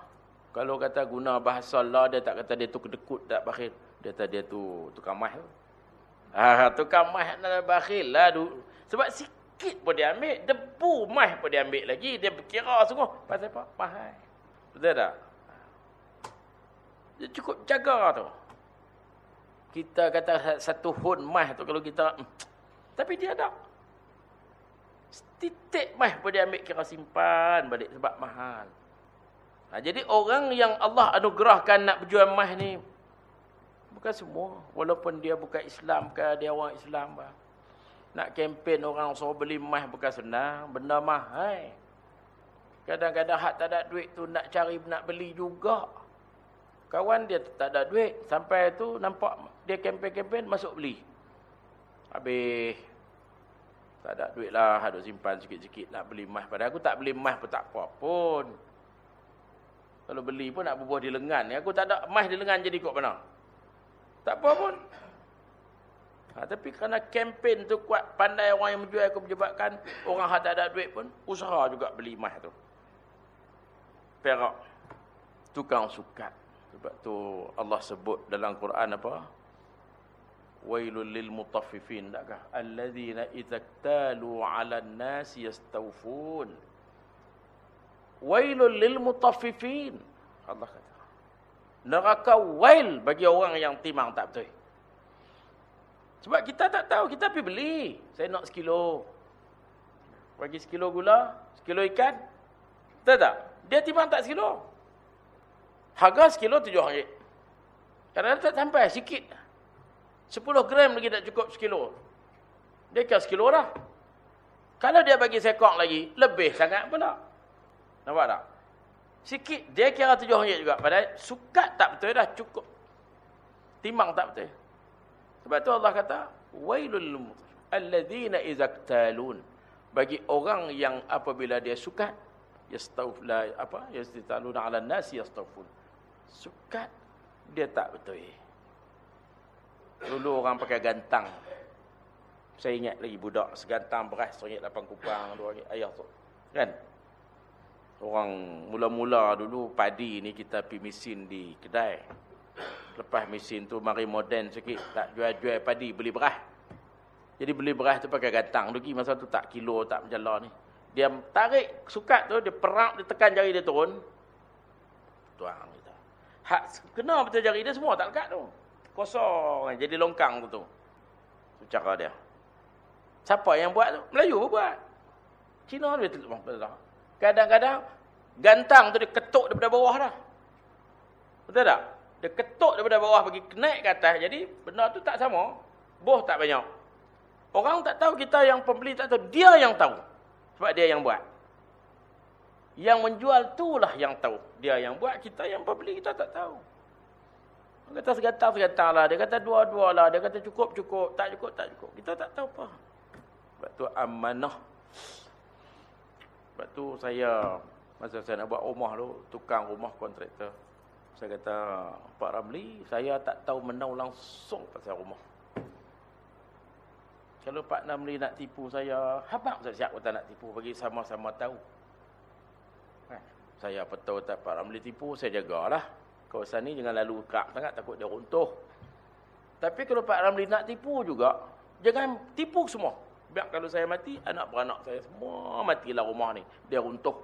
Kalau kata guna bahasa Allah dia tak kata dia tu kedekut tak bakhil. Dia kata dia tu tukang mah tu. Ah, tukang mah nak bakhil lah. Sebab sikit pun dia ambil. Debu mah pun dia ambil lagi. Dia berkira sungguh. Pasal apa? Mahal. Betul tak? Dia cukup jaga tu. Kita kata satu hun mah tu kalau kita... Hmm. Tapi dia tak. Titik mah dia ambil kira simpan balik sebab mahal. Nah, jadi orang yang Allah anugerahkan nak berjual mah ni... Bukan semua. Walaupun dia bukan Islam ke, dia orang Islam. Bah. Nak kempen orang suruh beli mah bukan senang. Benda mahal. Kadang-kadang hak tak ada duit tu nak cari, nak beli juga. Kawan dia tak ada duit. Sampai tu nampak dia kempen-kempen masuk beli. Habis. Tak ada duit lah, ada simpan sikit-sikit nak beli emas. Padahal aku tak beli emas pun tak apa pun. Kalau beli pun nak berbuah di lengan. Aku tak ada emas di lengan jadi kot mana. Tak apa pun. Ha, tapi kerana kempen tu kuat, pandai orang yang menjual aku menyebabkan orang yang tak ada duit pun, usaha juga beli emas tu. Perak. Tukang sukat. Sebab tu Allah sebut dalam Quran apa? Wailul lil mutaffifin. Takkah? Alladzina izaktalu ala nasi yastawfun. Wailul lil mutaffifin. Allah kata. Neraka wail bagi orang yang timang tak betul. Sebab kita tak tahu, kita pergi beli. Saya nak sekilo. Bagi sekilo gula, sekilo ikan. Tahu tak? Dia timbang tak sekilo. Harga sekilo tujuh ringgit. Kadang-kadang tak sampai, sikit. Sepuluh gram lagi tak cukup sekilo. Dia kira sekilo dah. Kalau dia bagi sekok lagi, lebih sangat pula. Nampak tak? Sikit, dia kira tujuh ringgit juga. Padahal sukat tak betul dah, cukup. Timbang tak betul. Sebab tu Allah kata, wailul alladzina izaktalun. Bagi orang yang apabila dia sukat, yastaufla apa? Yastataluna 'ala nasi yastaufun. Sukat dia tak betul. Dulu orang pakai gantang. Saya ingat lagi budak segantang beras ringgit lapan kupang, dua ringgit ayah tu. Kan? Orang mula-mula dulu padi ni kita pergi mesin di kedai. Lepas mesin tu mari moden sikit. Tak jual-jual padi, beli beras. Jadi beli beras tu pakai gantang. Lagi masa tu tak kilo, tak menjala ni. Dia tarik sukat tu, dia perak, dia tekan jari dia turun. Tuang. Hak, kena betul jari dia semua, tak lekat tu. Kosong, jadi longkang tu tu. Tu cara dia. Siapa yang buat tu? Melayu buat. Cina dia tutup. Kadang-kadang, gantang tu dia ketuk daripada bawah dah. Betul tak? Dia ketuk daripada bawah pergi naik ke atas. Jadi benda tu tak sama. Boh tak banyak. Orang tak tahu kita yang pembeli tak tahu. Dia yang tahu. Sebab dia yang buat. Yang menjual tu lah yang tahu. Dia yang buat, kita yang pembeli kita tak tahu. Dia kata segatar-segatar lah. Dia kata dua-dua lah. Dia kata cukup-cukup. Tak cukup, tak cukup. Kita tak tahu apa. Sebab tu amanah. Sebab tu saya, masa saya nak buat rumah tu, tukang rumah kontraktor. Saya kata, Pak Ramli, saya tak tahu menau langsung pasal rumah. Kalau Pak Ramli nak tipu saya, habang saya siap kata nak tipu, bagi sama-sama tahu. Eh, saya betul tak Pak Ramli tipu, saya jagalah. Kawasan ni jangan lalu kerap sangat, takut dia runtuh. Tapi kalau Pak Ramli nak tipu juga, jangan tipu semua. Biar kalau saya mati, anak-beranak saya semua matilah rumah ni. Dia runtuh.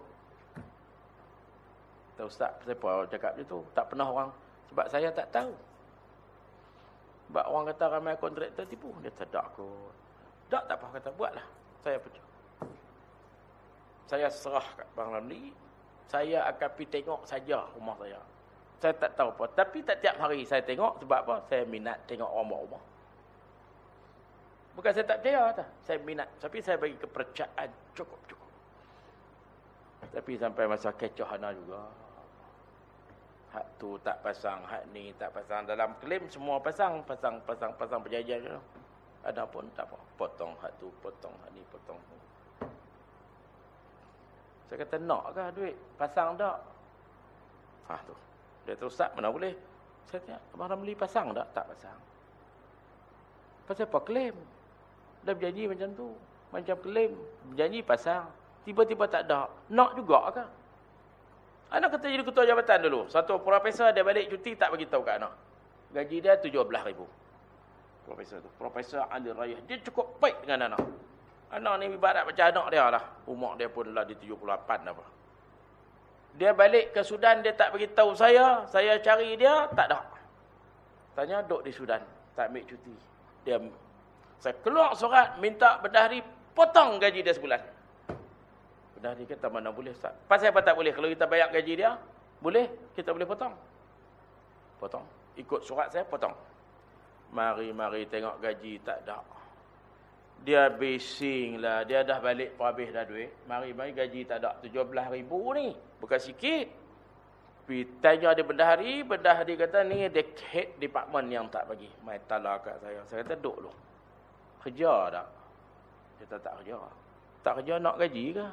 Kata ustaz, siapa cakap macam tu? Tak pernah orang. Sebab saya tak tahu. Sebab orang kata ramai kontraktor tipu. Dia sedap kot. Tak, tak apa kata. Buatlah. Saya percaya. Saya serah kat Bang Ramli. Saya akan pergi tengok saja rumah saya. Saya tak tahu apa. Tapi tak tiap hari saya tengok. Sebab apa? Saya minat tengok orang buat rumah. Bukan saya tak percaya. Tak. Saya minat. Tapi saya bagi kepercayaan. Cukup-cukup. Tapi sampai masa kecoh Hana juga hak tu tak pasang, hak ni tak pasang. Dalam klaim semua pasang, pasang, pasang, pasang berjajar je. Ada pun tak apa. Potong hak tu, potong hak ni, potong. Saya kata nak kah duit? Pasang tak? Ha tu. Dia terus tak mana boleh. Saya tanya, Abang Ramli pasang tak? Tak pasang. Pasal apa klaim? Dah berjanji macam tu. Macam klaim. Berjanji pasang. Tiba-tiba tak ada. Nak juga kah? Anak kata jadi ketua jabatan dulu. Satu profesor dia balik cuti tak bagi tahu kat anak. Gaji dia RM17,000. Profesor tu. Profesor Ali Rayah. Dia cukup baik dengan anak. Anak ni ibarat macam anak dia lah. Umur dia pun lah di 78 apa. Dia balik ke Sudan dia tak bagi tahu saya. Saya cari dia tak ada. Tanya duduk di Sudan. Tak ambil cuti. Dia saya keluar surat minta berdahari potong gaji dia sebulan. Dah dia kata mana boleh Ustaz. Pasal apa tak boleh? Kalau kita bayar gaji dia, boleh? Kita boleh potong. Potong. Ikut surat saya, potong. Mari-mari tengok gaji tak ada. Dia bising lah. Dia dah balik pun habis dah duit. Mari-mari gaji tak ada. RM17,000 ni. Bukan sikit. Pergi tanya dia bendahari. Bendahari kata ni dia head department yang tak bagi. Mai talak kat saya. Saya kata duduk dulu. Kerja tak? Kita tak kerja. Tak kerja nak gaji ke?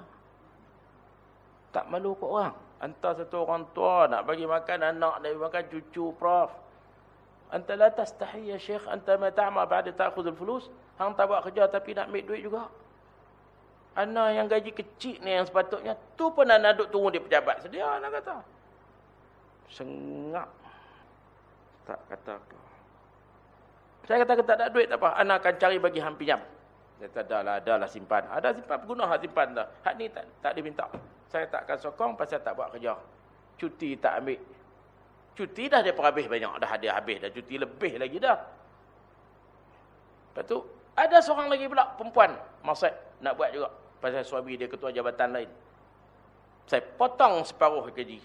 Tak malu ke orang? Antara satu orang tua nak bagi makan anak, nak bagi makan cucu, prof. Anta la tastahi ya syekh, anta ma ta'ma ba'da ta'khudh al-fulus. Hang tak buat kerja tapi nak ambil duit juga. Anak yang gaji kecil ni yang sepatutnya tu pun nak duduk tunggu di pejabat. Sedia nak kata. Sengak. Tak kata apa. Saya kata tak ada duit tak apa. Anak akan cari bagi hang pinjam. Dia kata dah lah, dah lah simpan. Ada simpan, guna hak simpan dah. Hak ni tak, tak diminta. Saya tak akan sokong pasal tak buat kerja. Cuti tak ambil. Cuti dah dia perhabis banyak. Dah dia habis dah. Cuti lebih lagi dah. Lepas tu, ada seorang lagi pula perempuan. Maksud nak buat juga. Pasal suami dia ketua jabatan lain. Saya potong separuh gaji.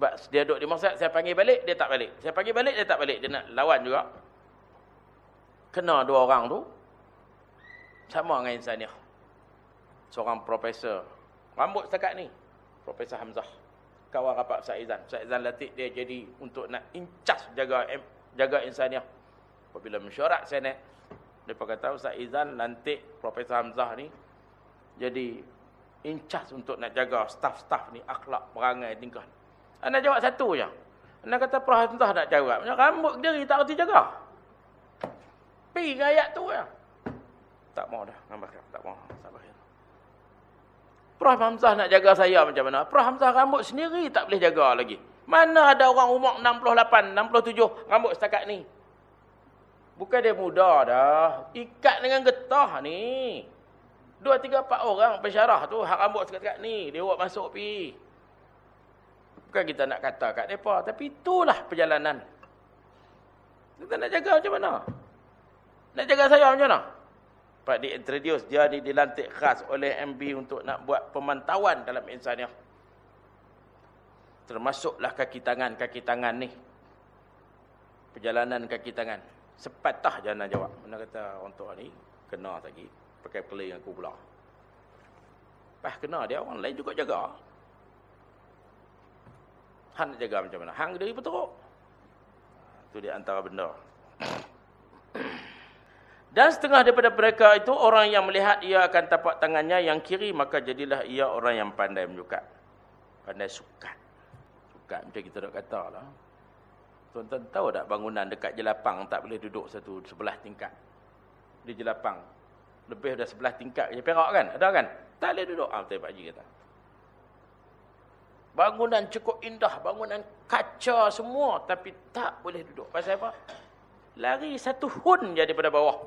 Sebab dia duduk di maksud, saya panggil balik, dia tak balik. Saya panggil balik, dia tak balik. Dia nak lawan juga. Kena dua orang tu. Sama dengan insaniah. Seorang profesor. Rambut setakat ni. Profesor Hamzah. Kawan rapat Ustaz Izan. Ustaz Izan latih dia jadi untuk nak incas jaga jaga insaniah. Apabila mesyuarat saya nak. Dia kata Ustaz Izan lantik Profesor Hamzah ni. Jadi incas untuk nak jaga staf-staf ni. Akhlak, perangai, tingkah. Anda jawab satu je. Anda kata Prof Hamzah nak jawab. Rambut dia tak kerti jaga. Pergi ayat tu ya. Tak mau dah. Nampak tak mau. Sabar. Prof Hamzah nak jaga saya macam mana? Prof Hamzah rambut sendiri tak boleh jaga lagi. Mana ada orang umur 68, 67 rambut setakat ni? Bukan dia muda dah. Ikat dengan getah ni. Dua, tiga, empat orang pensyarah tu hak rambut setakat ni. Dia buat masuk pi. Bukan kita nak kata kat mereka. Tapi itulah perjalanan. Kita nak jaga macam mana? Nak jaga saya macam mana? Pak diintroduce dia ni dilantik khas oleh MB untuk nak buat pemantauan dalam insaniah. Termasuklah kaki tangan-kaki tangan ni. Perjalanan kaki tangan. Sepatah je nak jawab. Mana kata orang tua ni kena lagi pakai peling aku pula. Pas kena dia orang lain juga jaga. Han nak jaga macam mana? Hang dari peteruk. Itu dia antara benda. Dan setengah daripada mereka itu orang yang melihat ia akan tapak tangannya yang kiri maka jadilah ia orang yang pandai menyukat. Pandai sukat. Sukat macam kita nak kata lah. Tuan-tuan tahu tak bangunan dekat jelapang tak boleh duduk satu sebelah tingkat. Di jelapang. Lebih dah sebelah tingkat je perak kan? Ada kan? Tak boleh duduk. Ah, Pak Haji kata. Bangunan cukup indah. Bangunan kaca semua. Tapi tak boleh duduk. Pasal apa? Lari satu hun je daripada bawah.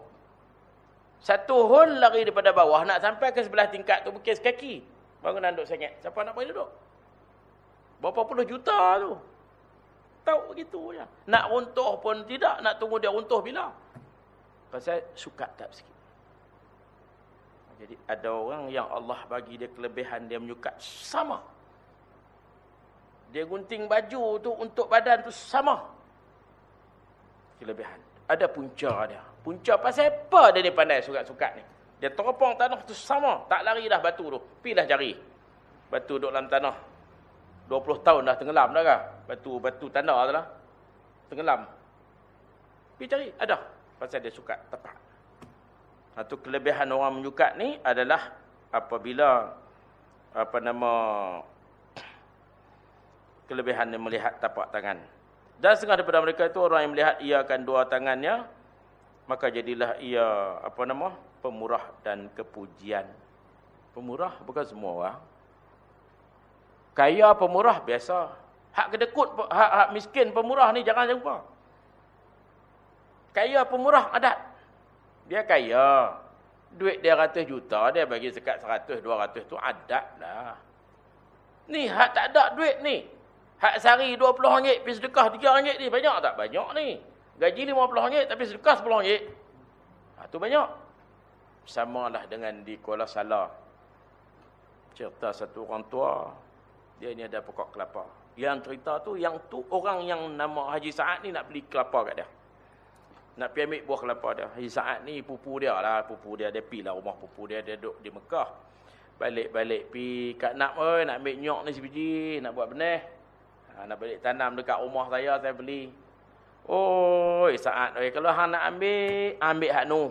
Satu hun lari daripada bawah nak sampai ke sebelah tingkat tu bukis kaki. Bangunan duduk sangat. Siapa nak boleh duduk? Berapa puluh juta tu. Tahu begitu je. Nak runtuh pun tidak. Nak tunggu dia runtuh bila. Pasal suka tak sikit. Jadi ada orang yang Allah bagi dia kelebihan dia menyukat sama. Dia gunting baju tu untuk badan tu sama. Kelebihan. Ada punca dia. Punca pasal apa dia ni pandai sukat-sukat ni? Dia teropong tanah tu sama. Tak lari dah batu tu. Pilah cari. Batu duduk dalam tanah. 20 tahun dah tenggelam dah kah? Batu-batu tanah tu lah. Tenggelam. Pergi cari. Ada. Pasal dia sukat. Tepat. Satu kelebihan orang menyukat ni adalah apabila apa nama kelebihan dia melihat tapak tangan. Dan setengah daripada mereka itu orang yang melihat ia akan dua tangannya maka jadilah ia apa nama pemurah dan kepujian pemurah bukan semua orang kaya pemurah biasa. Hak kedekut hak, hak miskin pemurah ni jangan jumpa. Kaya pemurah adat. Dia kaya. Duit dia ratus juta dia bagi sekat seratus dua ratus tu adat lah. Ni hak tak ada duit ni. Hak sehari dua puluh ringgit pergi sedekah tiga ringgit ni banyak tak? Banyak ni. Gaji RM50 tapi sedekah RM10. Ha, itu banyak. Sama lah dengan di Kuala Salah. Cerita satu orang tua. Dia ni ada pokok kelapa. Yang cerita tu, yang tu orang yang nama Haji Sa'ad ni nak beli kelapa kat dia. Nak pergi ambil buah kelapa dia. Haji Sa'ad ni pupu dia lah. Pupu dia, dia pergi lah rumah pupu dia. Dia duduk di Mekah. Balik-balik pergi kat nak oi, nak ambil nyok ni sebiji. Nak buat benih. Ha, nak balik tanam dekat rumah saya, saya beli. Oh, saat oi kalau hang nak ambil, ambil hak nu.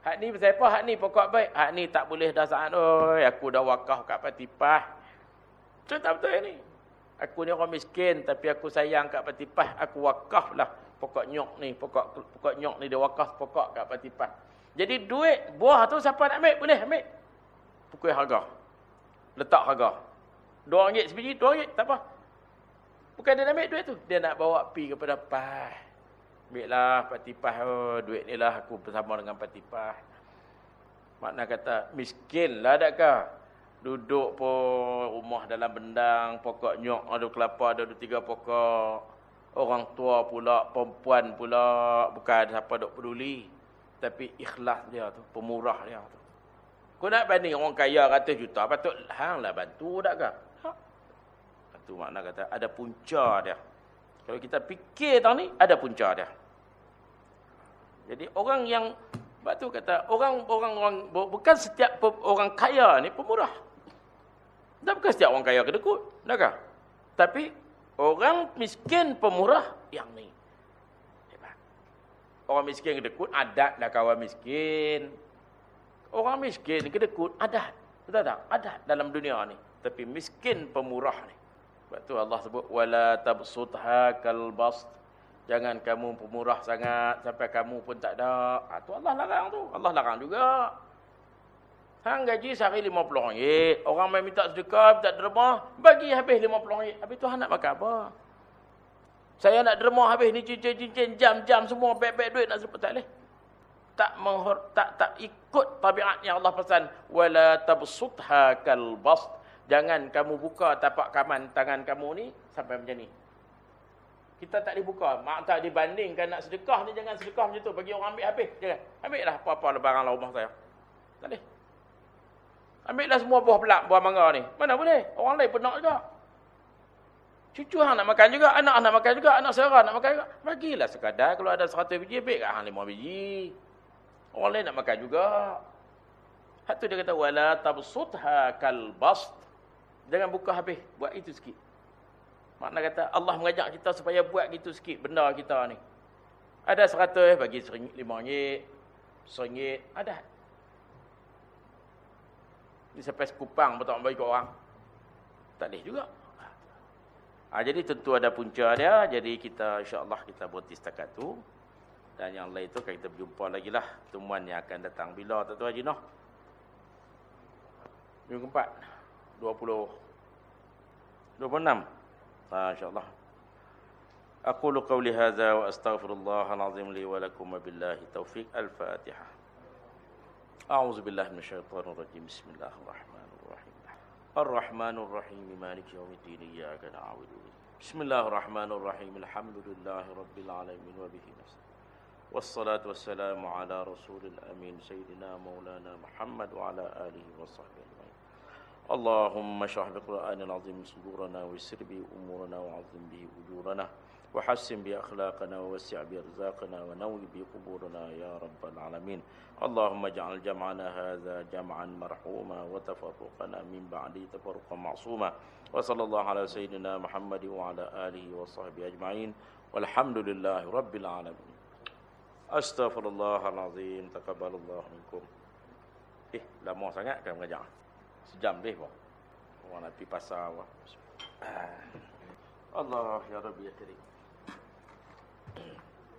Hak ni pasal apa? Hak ni pokok baik. Hak ni tak boleh dah saat. Oi, aku dah wakaf kat Patipah. Contoh betul ni. Aku ni orang miskin tapi aku sayang kat Patipah. Aku wakaf lah pokok nyok ni. Pokok pokok nyok ni dia wakaf pokok kat Patipah. Jadi duit buah tu siapa nak ambil? Boleh ambil. Pukul harga. Letak harga. Dua ringgit sebiji, dua ringgit. Tak apa. Bukan dia nak ambil duit tu. Dia nak bawa pi kepada Pah. Ambillah Patipah. Oh, duit ni lah aku bersama dengan Patipah. Makna kata miskin lah adakah? Duduk pun rumah dalam bendang. Pokok nyok ada kelapa ada tiga pokok. Orang tua pula, perempuan pula. Bukan siapa duk peduli. Tapi ikhlas dia tu. Pemurah dia tu. Kau nak banding orang kaya ratus juta. Patut hang lah bantu tak kah? Itu makna kata ada punca dia. Kalau kita fikir tau ni, ada punca dia. Jadi orang yang batu kata orang orang orang bukan setiap orang kaya ni pemurah. Tak bukan setiap orang kaya kedekut, nakah? Tapi orang miskin pemurah yang ni. Hebat. Orang miskin kedekut adat dah kawan miskin. Orang miskin kedekut adat. Betul tak? Adat dalam dunia ni. Tapi miskin pemurah ni. Sebab tu Allah sebut wala tabsutha kal bast. Jangan kamu pemurah sangat sampai kamu pun tak ada. Ha, tu Allah larang tu. Allah larang juga. Hang gaji sehari RM50. Orang main minta sedekah, minta derma, bagi habis RM50. Habis tu hang nak makan apa? Saya nak derma habis ni cincin-cincin, jam-jam semua baik-baik duit nak sebut tak boleh. Tak menghor tak tak ikut tabiat yang Allah pesan wala tabsutha kal bast Jangan kamu buka tapak kaman tangan kamu ni sampai macam ni. Kita tak dibuka. Mak tak dibandingkan nak sedekah ni jangan sedekah macam tu. Bagi orang ambil habis. Jangan. Ambil lah apa-apa barang lah rumah saya. Tak boleh. Ambil lah semua buah pelak, buah mangga ni. Mana boleh? Orang lain pun nak juga. Cucu hang nak makan juga. Anak nak makan juga. Anak saya nak makan juga. Bagilah sekadar. Kalau ada 100 biji, ambil kat hang 5 biji. Orang lain nak makan juga. Hak tu dia kata, wala tabsutha kalbast. Jangan buka habis. Buat itu sikit. Makna kata Allah mengajak kita supaya buat gitu sikit benda kita ni. Ada seratus bagi seringgit, lima ringgit, seringgit. Ada. Ini sampai sekupang betul bagi orang. Tak boleh juga. Ha, jadi tentu ada punca dia. Jadi kita insyaAllah kita berhenti setakat tu. Dan yang lain tu kita berjumpa lagi lah. Temuan yang akan datang. Bila tu Haji Noh? Minggu keempat. 20 26 ha insyaallah aqulu qawli hadza wa أعوذ بالله من الشيطان الرجيم. بسم الله الرحمن الرحيم. الرحمن الرحيم. مالك يوم الدين. إياك نعبد بسم الله الرحمن الرحيم. الحمد لله رب العالمين وبه نستعين. والصلاة والسلام على رسول الأمين سيدنا مولانا محمد وعلى آله وصحبه أجمعين. اللهم اشرح بالقرآن العظيم صدورنا ويسر به أمورنا وعظم به أجورنا. وحسن بأخلاقنا ووسع بأرزاقنا ونوي بقبورنا يا رب العالمين اللهم اجعل جمعنا هذا جمعا مرحوما وتفرقنا من بعد تفرقا معصوما وصلى الله على سيدنا محمد وعلى آله وصحبه أجمعين والحمد لله رب العالمين أستغفر الله العظيم تقبل الله منكم Eh, lama sangat kan mengajar. Sejam lebih pun. Orang nak pergi pasar apa. Allah ya Rabbi ya Karim. Sunday.